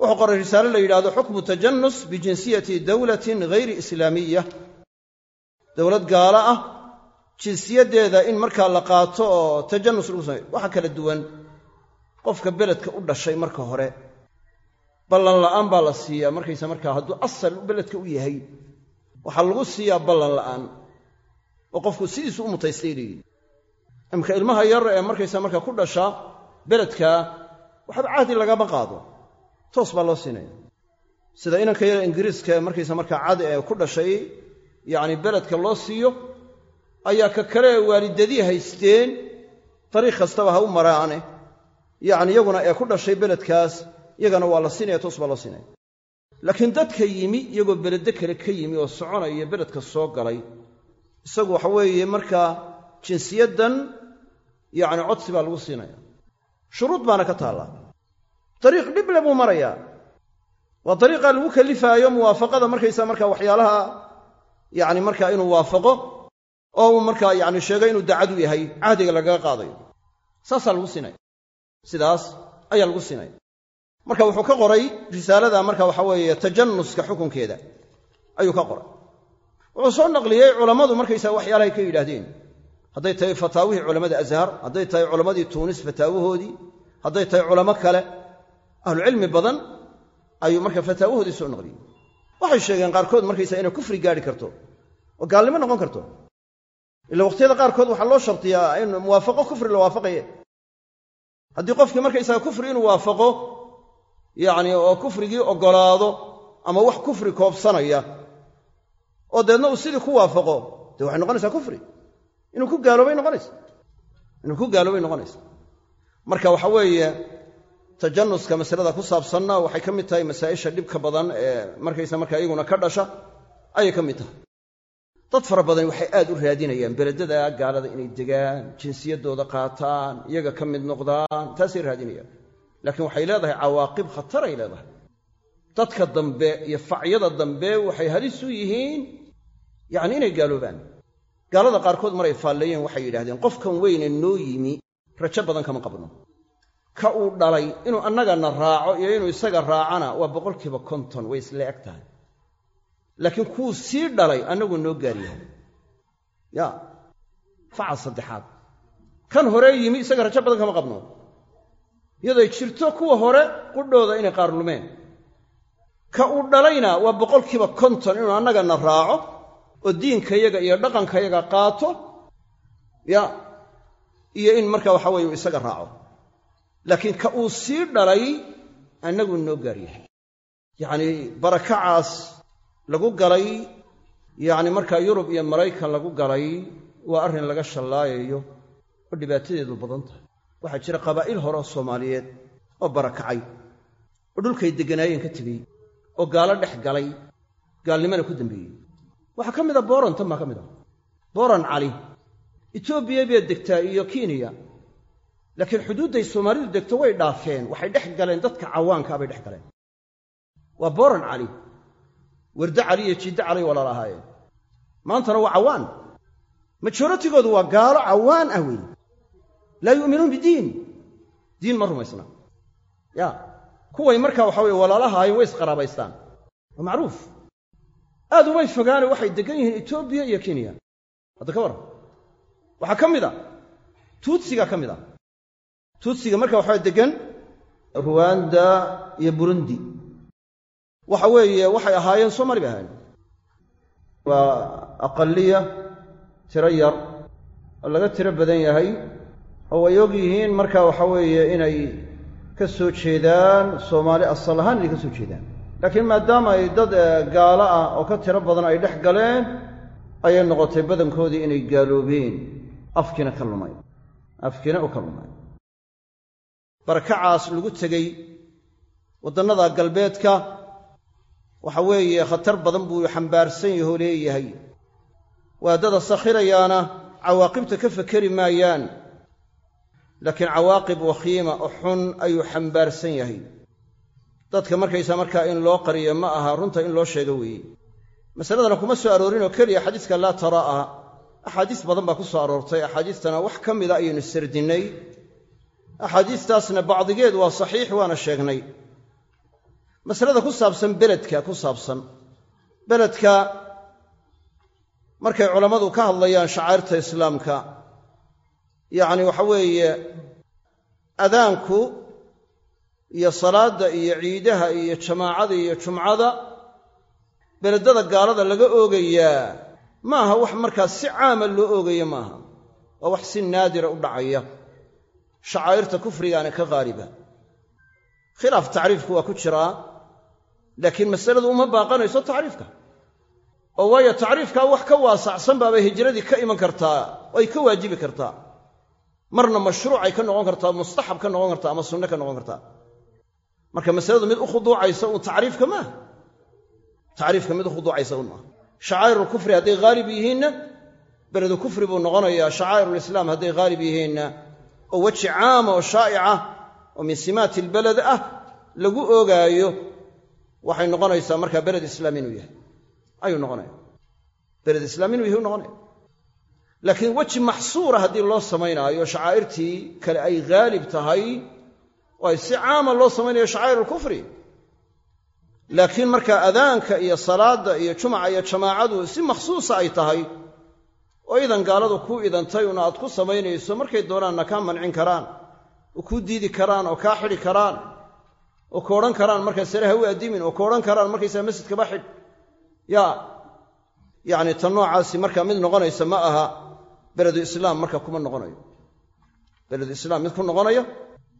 Wuxuu qoray risaale la yidhahdo xukmu tajanus bijinsiyati dowlatin hayri islaamiya dowlad gaalo ah jinsiyaddeeda in markaa la qaato oo tajanus lagu sameyo waxa kala duwan. Qofka beledka u dhashay marka hore ballan la'aan baa la siiyaa markaysa markaa hadduu asal beledka u yahay waxaa lagu siiyaa ballan la'aan oo qofku sidiisu u mutaystay leeyihi imka ilmaha yar ee markaysa markaa ku dhasha beledkaa waxba cahdi lagama qaado. Toos baa loo siinaya. Sida inanka yara ingiriiska ee markaysa markaa cad ee ku dhashay yacni beledka loo siiyo ayaa ka kale waalidadii haysteen dariiq kastaba ha u maraane. Yacni iyaguna ee ku dhashay beledkaas iyagana waa la siinaya toos baa loo siinaya laakiin dadka yimi iyagoo beleddo kale ka yimi oo soconaya beledka soo galay isagu waxa weeye markaa jinsiyaddan yacni codsi baa lagu siinaya. Shuruud baana ka taallaa dariiq dhible buu marayaa. Waa dariiqaa lagu kalifaayo muwaafaqada markaysa markaa waxyaalaha yacni markaa inuu waafaqo oo uu markaa yacni sheegay inuu dacad u yahay cahdiga lagaga qaadayo. Saasaa lagu siinaya. Sidaas ayaa lagu siinaya marka wuxuu ka qoray risaalada marka waxa weeye tajanuska xukunkeeda. Ayuu ka qoray. Wuxuu soo naqliyey culammadu markaysaa waxyaalahay ka yidhaahdeen. Hadday tahay fataawihii culammada azhar hadday tahay culammadii tuunis fataawahoodii hadday tahay culamo kale ahlucilmi badan ayuu marka fataawahoodii soo naqliyey. Waxay sheegeen qaarkood markaysaa inay kufri gaadhi karto oo gaalnimo noqon karto. Ila waqhtiyada qaarkood waxaa loo shartiyaa in muwaafaqo kufri la waafaqaye haddii qofkii markaysaga kufri inuu waafaqo yacni oo kufrigii oggolaado ama wax kufri koobsanaya oo deedna uu sidii ku waafaqo dee waxay noqonaysaa kufri? Inuu ku gaaloobay noqonaysa inuu ku gaaloobay noqonaysa marka waxa weeye tajanuska masalada ku saabsanna waxay ka mid tahay masaa'isha dhibka badan ee markaysa marka iyaguna ka dhasha ayay ka mid tahay. Dad fara badan waxay aad u raadinayaan beledada gaalada inay degaan jinsiyaddooda qaataan iyaga ka mid noqdaan taasay raadinayaan laakiin waxay leedahay cawaaqib khataray leedahay. Dadka dambe iyo facyada dambe waxay halis u yihiin. Yacni inay gaaloobaan. Gaalada qaarkood maray faalleeyeen waxay yidhahdeen qofkan weyne noo yimi rajo badan kama qabno. Ka uu dhalay inuu annagana raaco iyo inuu isaga raacana waa boqolkiiba konton way isla eg tahay. Laakiin kuwuu sii dhalay annagu noo gaaryahay ya facal saddexaad. Kan hore yimi isaga rajo badan kama qabno iyaday jirto kuwa hore qudhooda inay qaar lumeen. Ka uu dhalayna waa boqolkiiba konton inuu annagana raaco oo diinkayaga iyo dhaqankayaga qaato ya iyo in marka waxa weeye uu isaga raaco. Laakiin ka uu sii dhalay annagu noo gaaryahay yacnii barakacaas lagu galay yacni markaa yurub iyo maraykan lagu galay waa arrin laga shallaayayo oo dhibaatadeedu badan tahay waxaa jira qabaa'il hore oo soomaaliyeed oo barakacay oo dhulkay degganaayeen ka tegey oo gaalo dhex galay gaalnimana ku dambeeyey. Waxaa ka mid a booran tan baa ka mid ah. Booran cali etoobiya bay degtaa iyo kenya. Laakiin xuduudday soomaalidu degto way dhaafeen waxay dhex galeen dadka cawaankaa bay dhex galeen. Waa booran cali warde cali iyo jidde cali walaal ahaayeen maantana waa cawaan. Majoritigoodu waa gaalo cawaan ah weeye laa yu'minuun bidiin diin ma rumaysna. Ya kuway markaa waxa weye walaalahaayeen way isqaraabaystaan. Waa macruuf. Aad umay fogaane waxay deggan yihiin etoobiya iyo kenya. Hadda ka warran waxaa ka mid a tuutsiga ka mid a. Tuutsiga marka waxaa deggan ruwanda iyo burundi. Waxa weeye waxay ahaayeen soomali bay ahaayeen. Waa aqaliya tiro yar oo laga tiro badan yahay oo way og yihiin marka waxa weeye inay ka soo jeedaan soomaali asal ahaan inay ka soo jeedaan. Laakiin maadaama ay dad gaalo ah oo ka tiro badan ay dhex galeen ayay noqotay badankoodii inay gaaloobeen. Afkiina ka lumay. Afkiina u ka lumay. Barakacaas lagu tegey waddannada galbeedka. Waxa weeye khatar badan buu xambaarsan yahoo leeyahay. Waadada sakhirayaana cawaaqibta ka fakeri maayaan laakiin cawaaqib wakhiima oo xun ayuu xambaarsan yahay. Dadka markaysa markaa in loo qariyo ma aha runta in loo sheego weeye. Masaladana kuma soo aroorinoo keliya xadiiska laa taraa'a axaadiis badan baa ku soo aroortay. Axaadiistana wax ka mida ayaynu sardinnay. Axaadiistaasna bacdigeed waa saxiix waana sheegnay. Masalada ku saabsan beledka ku saabsan. Beledka markay culammadu ka hadlayaan shacairta islaamka yacni waxa weeye adaanku iyo salaadda iyo ciidaha iyo jamaacada iyo jumcada beledada gaalada laga oogayaa ma aha wax markaa si caama loo oogayo maaha. Waa wax si naadira u dhacaya. Shacaa'irta kufrigaana ka qaaliba. Khilaaf tacriifku waa ku jiraa laakiin masaladu uma baaqanayso tacriifka. Oo waayo tacriifkaa wax ka waasacsan baabay hijradii ka iman kartaa ay ka waajibi kartaa marna mashruucay ka noqon kartaa mustaxab ka noqon kartaa ama sunne ka noqon kartaa. Marka masaladu mid u khuduucaysa uun tacriifka maaha tacriifka mid u khuduucaysa uun maaha shacaa'irulkufri hadday haalib yihiinna beledu kufri buu noqonayaa shacaa'irulislaam hadday haalib yihiinna oo weji caama oo shaa'ica oo min simaati ilbeled ah lagu oogaayo waxay noqonaysaa markaa beled islaam inuu yahay. Ayuu noqonaya beled islaam inuu yahay u noqonaya laakiin weji maxsuura haddii loo samaynaayo shacaa'irtii kale ay haalib tahay oo si caama loo samaynayo shacaa'ir alkufri laakiin markaa adaanka iyo salaadda iyo jumaca iyo jamaacadu si makhsuusa ay tahay oo idan gaaladu kuu idantay una aad ku samaynayso markay doonaanna kaa mancin karaan oo kuu diidi karaan oo kaa xidhi karaan oo ka odhan karaan markaa sare ha u addimin oo ka odhan karaan markaysaa masjidkaba xidh yaa yacni tan noocaasi markaa mid noqonaysa ma aha beledu islaam marka kuma noqonayo. Beledu islaam mid ku noqonayo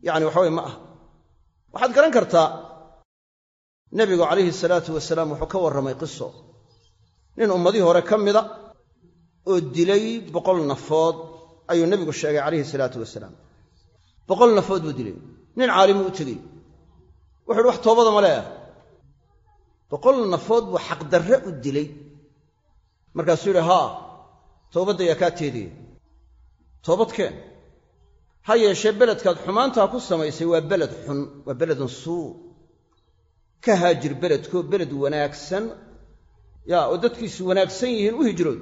yacni waxaweye ma aha. Waxaad garan kartaa nebigu calayhi salaatu wasalaam wuxuu ka warramay qiso. Nin ummadihii hore ka mida oo dilay boqol nafood ayuu nebigu sheegay calayhi salaatu wasalaam. Boqol nafood buu dilay. Nin caalimu u tegey. Wuxu uhi wax toobada ma leeah boqol nafood buu xaqdarre u dilay. Markaasuu yidhi haa toobadda yaa kaa teedaya toobad keen ha yeeshee beledkaad xumaantaa ku samaysay waa beled xun waa beledun suu. Ka haajir beledkoo beled wanaagsan. Yaa oo dadkiisu wanaagsan yihiin u hijrood.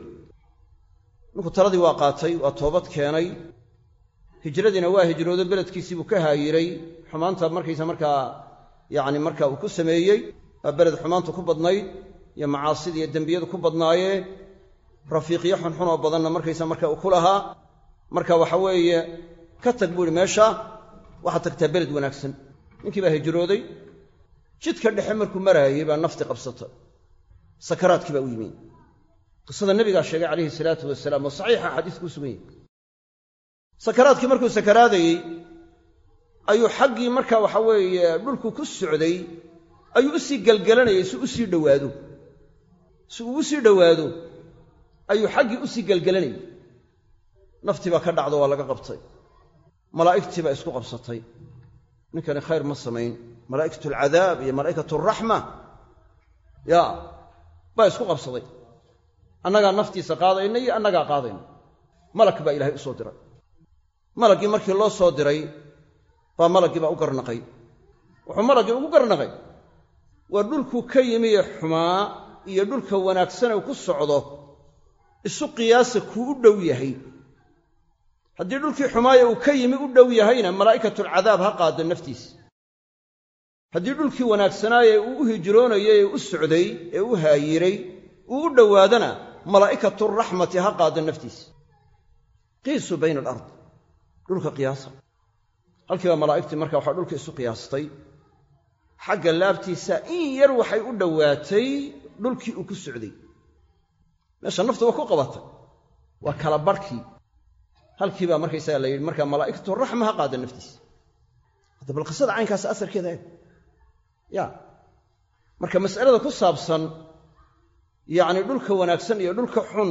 Ninku taladii waa qaatay waa toobad keenay. Hijradiina waa hijroodo beledkiisii buu ka haayiray xumaanta markaysa markaa yacni marka uu ku sameeyey. Waa beled xumaantu ku badnayd iyo macaasida iyo dembiyadu ku badnaayeen rafiiqyo xunxun oo badanna markaysa marka uu ku lahaa marka waxa weeye ka tag buu ihi meesha waxaad tagtaa beled wanaagsan. Ninkii baa hijrooday. Jidka dhexe markuu maraayey baa nafti qabsatay sakaraadkii baa u yimi qisada nebigaa sheegay calayhi salaatu wasalaam oo saxiixa xadiiskuu sugan yahy sakaraadkii markuu sakaraadayey ayuu xaggii marka waxa weeye dhulku ku socday ayuu u sii gelgelanayay si u dhowaado. Si uu u sii dhowaado ayuu xaggii u sii gelgelanayay naftii baa ka dhacdo waa laga qabtay. Malaa'igtii baa isku qabsatay. Ninkani khayr ma samayn. Malaa'ikatu alcadaab iyo malaa'ikatu alraxma yaa baa isku qabsaday. Annagaa naftiisa qaadayna iyo annagaa qaadayna malak baa ilaahay u soo diray. Malaggii markii loo soo diray baa malaggii baa u garnaqay. Wuxuu malaggii ugu garnaqay. Waa dhulku ka yimiye xumaa iyo dhulka wanaagsane ku socdo isu qiyaasa kuu u dhow yahay. Haddii dhulkii xumaaya uu ka yimi u dhow yahayna malaa'ikatulcadaab ha qaado naftiisa haddii dhulkii wanaagsanaaye uu u hijroonayay ee u socday ee u haayiray uu u dhowaadana malaa'ikaturaxmati ha qaado naftiisa qiisuu bayna alard dhulka qiyaasa. Halkiibaa malaa'igtii marka waxaa dhulka isu qiyaastay. Xagga laabtiisa in yar waxay u dhowaatay dhulkii uu ku socday meesha waa ku qabatay. Waa kala barhkii halkii baa markaysaga la yidhi markaa malaa'ikatu raxma ha qaada naftiisa hadda bal caynkaas asarkeeda eeg ya. Marka mas'alada ku saabsan yacni dhulka wanaagsan iyo dhulka xun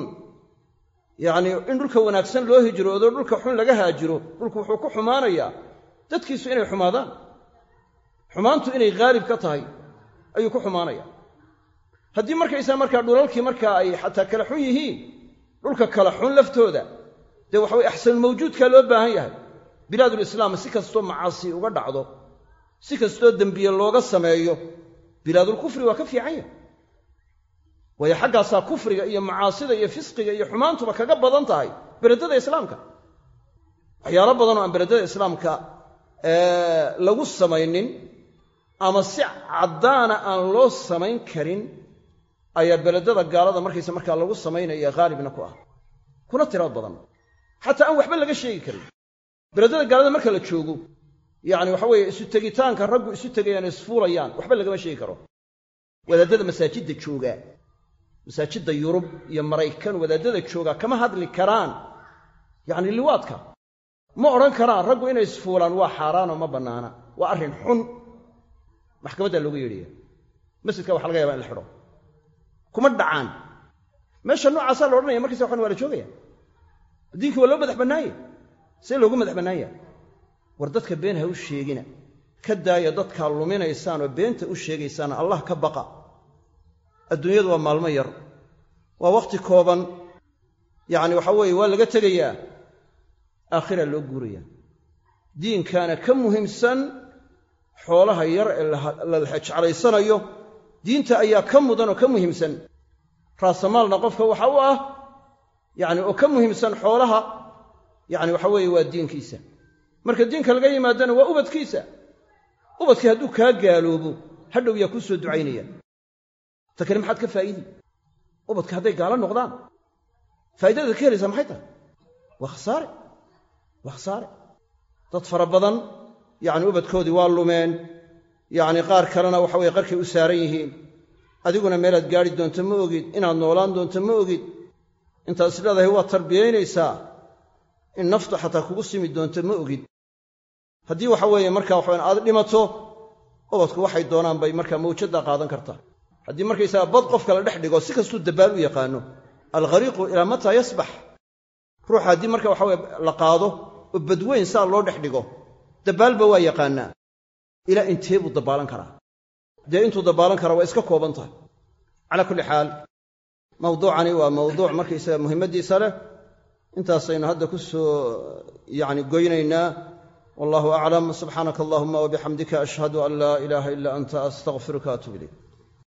yacni in dhulka wanaagsan loo hijroodo dhulka xun laga haajiro dhulku wuxuu ku xumaanayaa. Dadkiisu inay xumaadaan. Xumaantu inay haalib ka tahay ayuu ku xumaanaya haddii markaysaa markaa dhulalkii markaa ay xataa kala xun yihiin dhulka kala xun laftooda dee waxa weye axsanulmawjuudkaa loo baahan yahay. Bilaadulislaam si kastoo macaasi uga dhacdo si kastoo dembiye looga sameeyo bilaadulkufri waa ka fiican yahay. Waayo xaggaasaa kufriga iyo macaasida iyo fisqiga iyo xumaantuba kaga badan tahay beledada islaamka. Waxyaalo badan oo aan beledada islaamka lagu samaynin ama si caddaana aan loo samayn karin ayaa beledada gaalada markaysa markaa lagu samaynaya haalibna ku ah. Kuna tiraad badan. Xataa aan waxba laga sheegi karin. Beledada gaalada marka la joogo yacni waxa weeye isu tegitaanka raggu isu tegayaan isfuulayaan waxba lagama sheegi karo. Wadaadada masaajidda joogaa masaajidda yurub iyo maraykan wadaadada joogaa kama hadli karaan. Yacni liwaadka. Ma odhan karaan raggu inay isfuulaan waa xaaraanoo ma bannaana. Waa arrin xun. Maxkamaddaa loogu yeedhaya masjidka waxa laga yaba in la xidho kuma dhacaan. Meesha noocaasaa la odhanaya markaysa waxan waa la joogaya diinkii waa loo madax bannaanya see loogu madax bannaanya war dadka been ha u sheegina. Ka daaya dadkaa luminaysaan oo beenta u sheegaysaan allah ka baqa. Adduunyadu waa maalmo yar. Waa wakhti kooban. Yacni waxa weeye waa laga tegayaa. Aakhiraa loo guuraya diinkaana ka muhiimsan xoolaha yar ee la jeclaysanayo diinta ayaa ka mudan oo ka muhiimsan. Raasamaalna qofka waxa u ah yacni oo ka muhiimsan xoolaha yacni waxa weeye waa diinkiisa. Marka diinka laga yimaadana waa ubadkiisa. Ubadkii hadduu kaa gaaloobo hadhow yaa kuu soo ducaynaya. Ta kale maxaad ka faa'idi ubadka hadday gaalo noqdaan. Faa'idada ka helaysaa maxay tahay? Waa khasaare. Waa khasaare. Dad fara badan yacni ubadkoodii waa lumeen yacni qaar kalena waxa weye qarkay u saaran yihiin. Adiguna meelaad gaadhi doonto ma ogid inaad noolaan doonto ma ogid. Intaad is leedahay waa tarbiyaynaysaa in naftu xataa kugu simi doonto ma ogid. Haddii waxa weeye markaa waxawan aad dhimato ubadku waxay doonaan bay markaa mawjaddaa qaadan kartaa. Haddii markaysaga bad qofka la dhex dhigo si kastuu dabbaal u yaqaano alghariiqu ilaa mataa yasbax. Ruuxa haddii marka waxa weye la qaado oo badweyn saa loo dhex dhigo dabbaalba waa yaqaanaa ilaa intee buu dabbaalan karaa? Dee intuu dabbaalan karaa waa iska kooban tahay. Calaa kulli xaal mawduucani waa mawduuc markaysaga muhimmaddiisa leh. Intaasaynu hadda ku soo yacni goynaynaa. Wallahu aclam subxaanaka allahuma wabixamdika ashhadu an laa ilaaha ila anta astaqfiruka atuub ilayk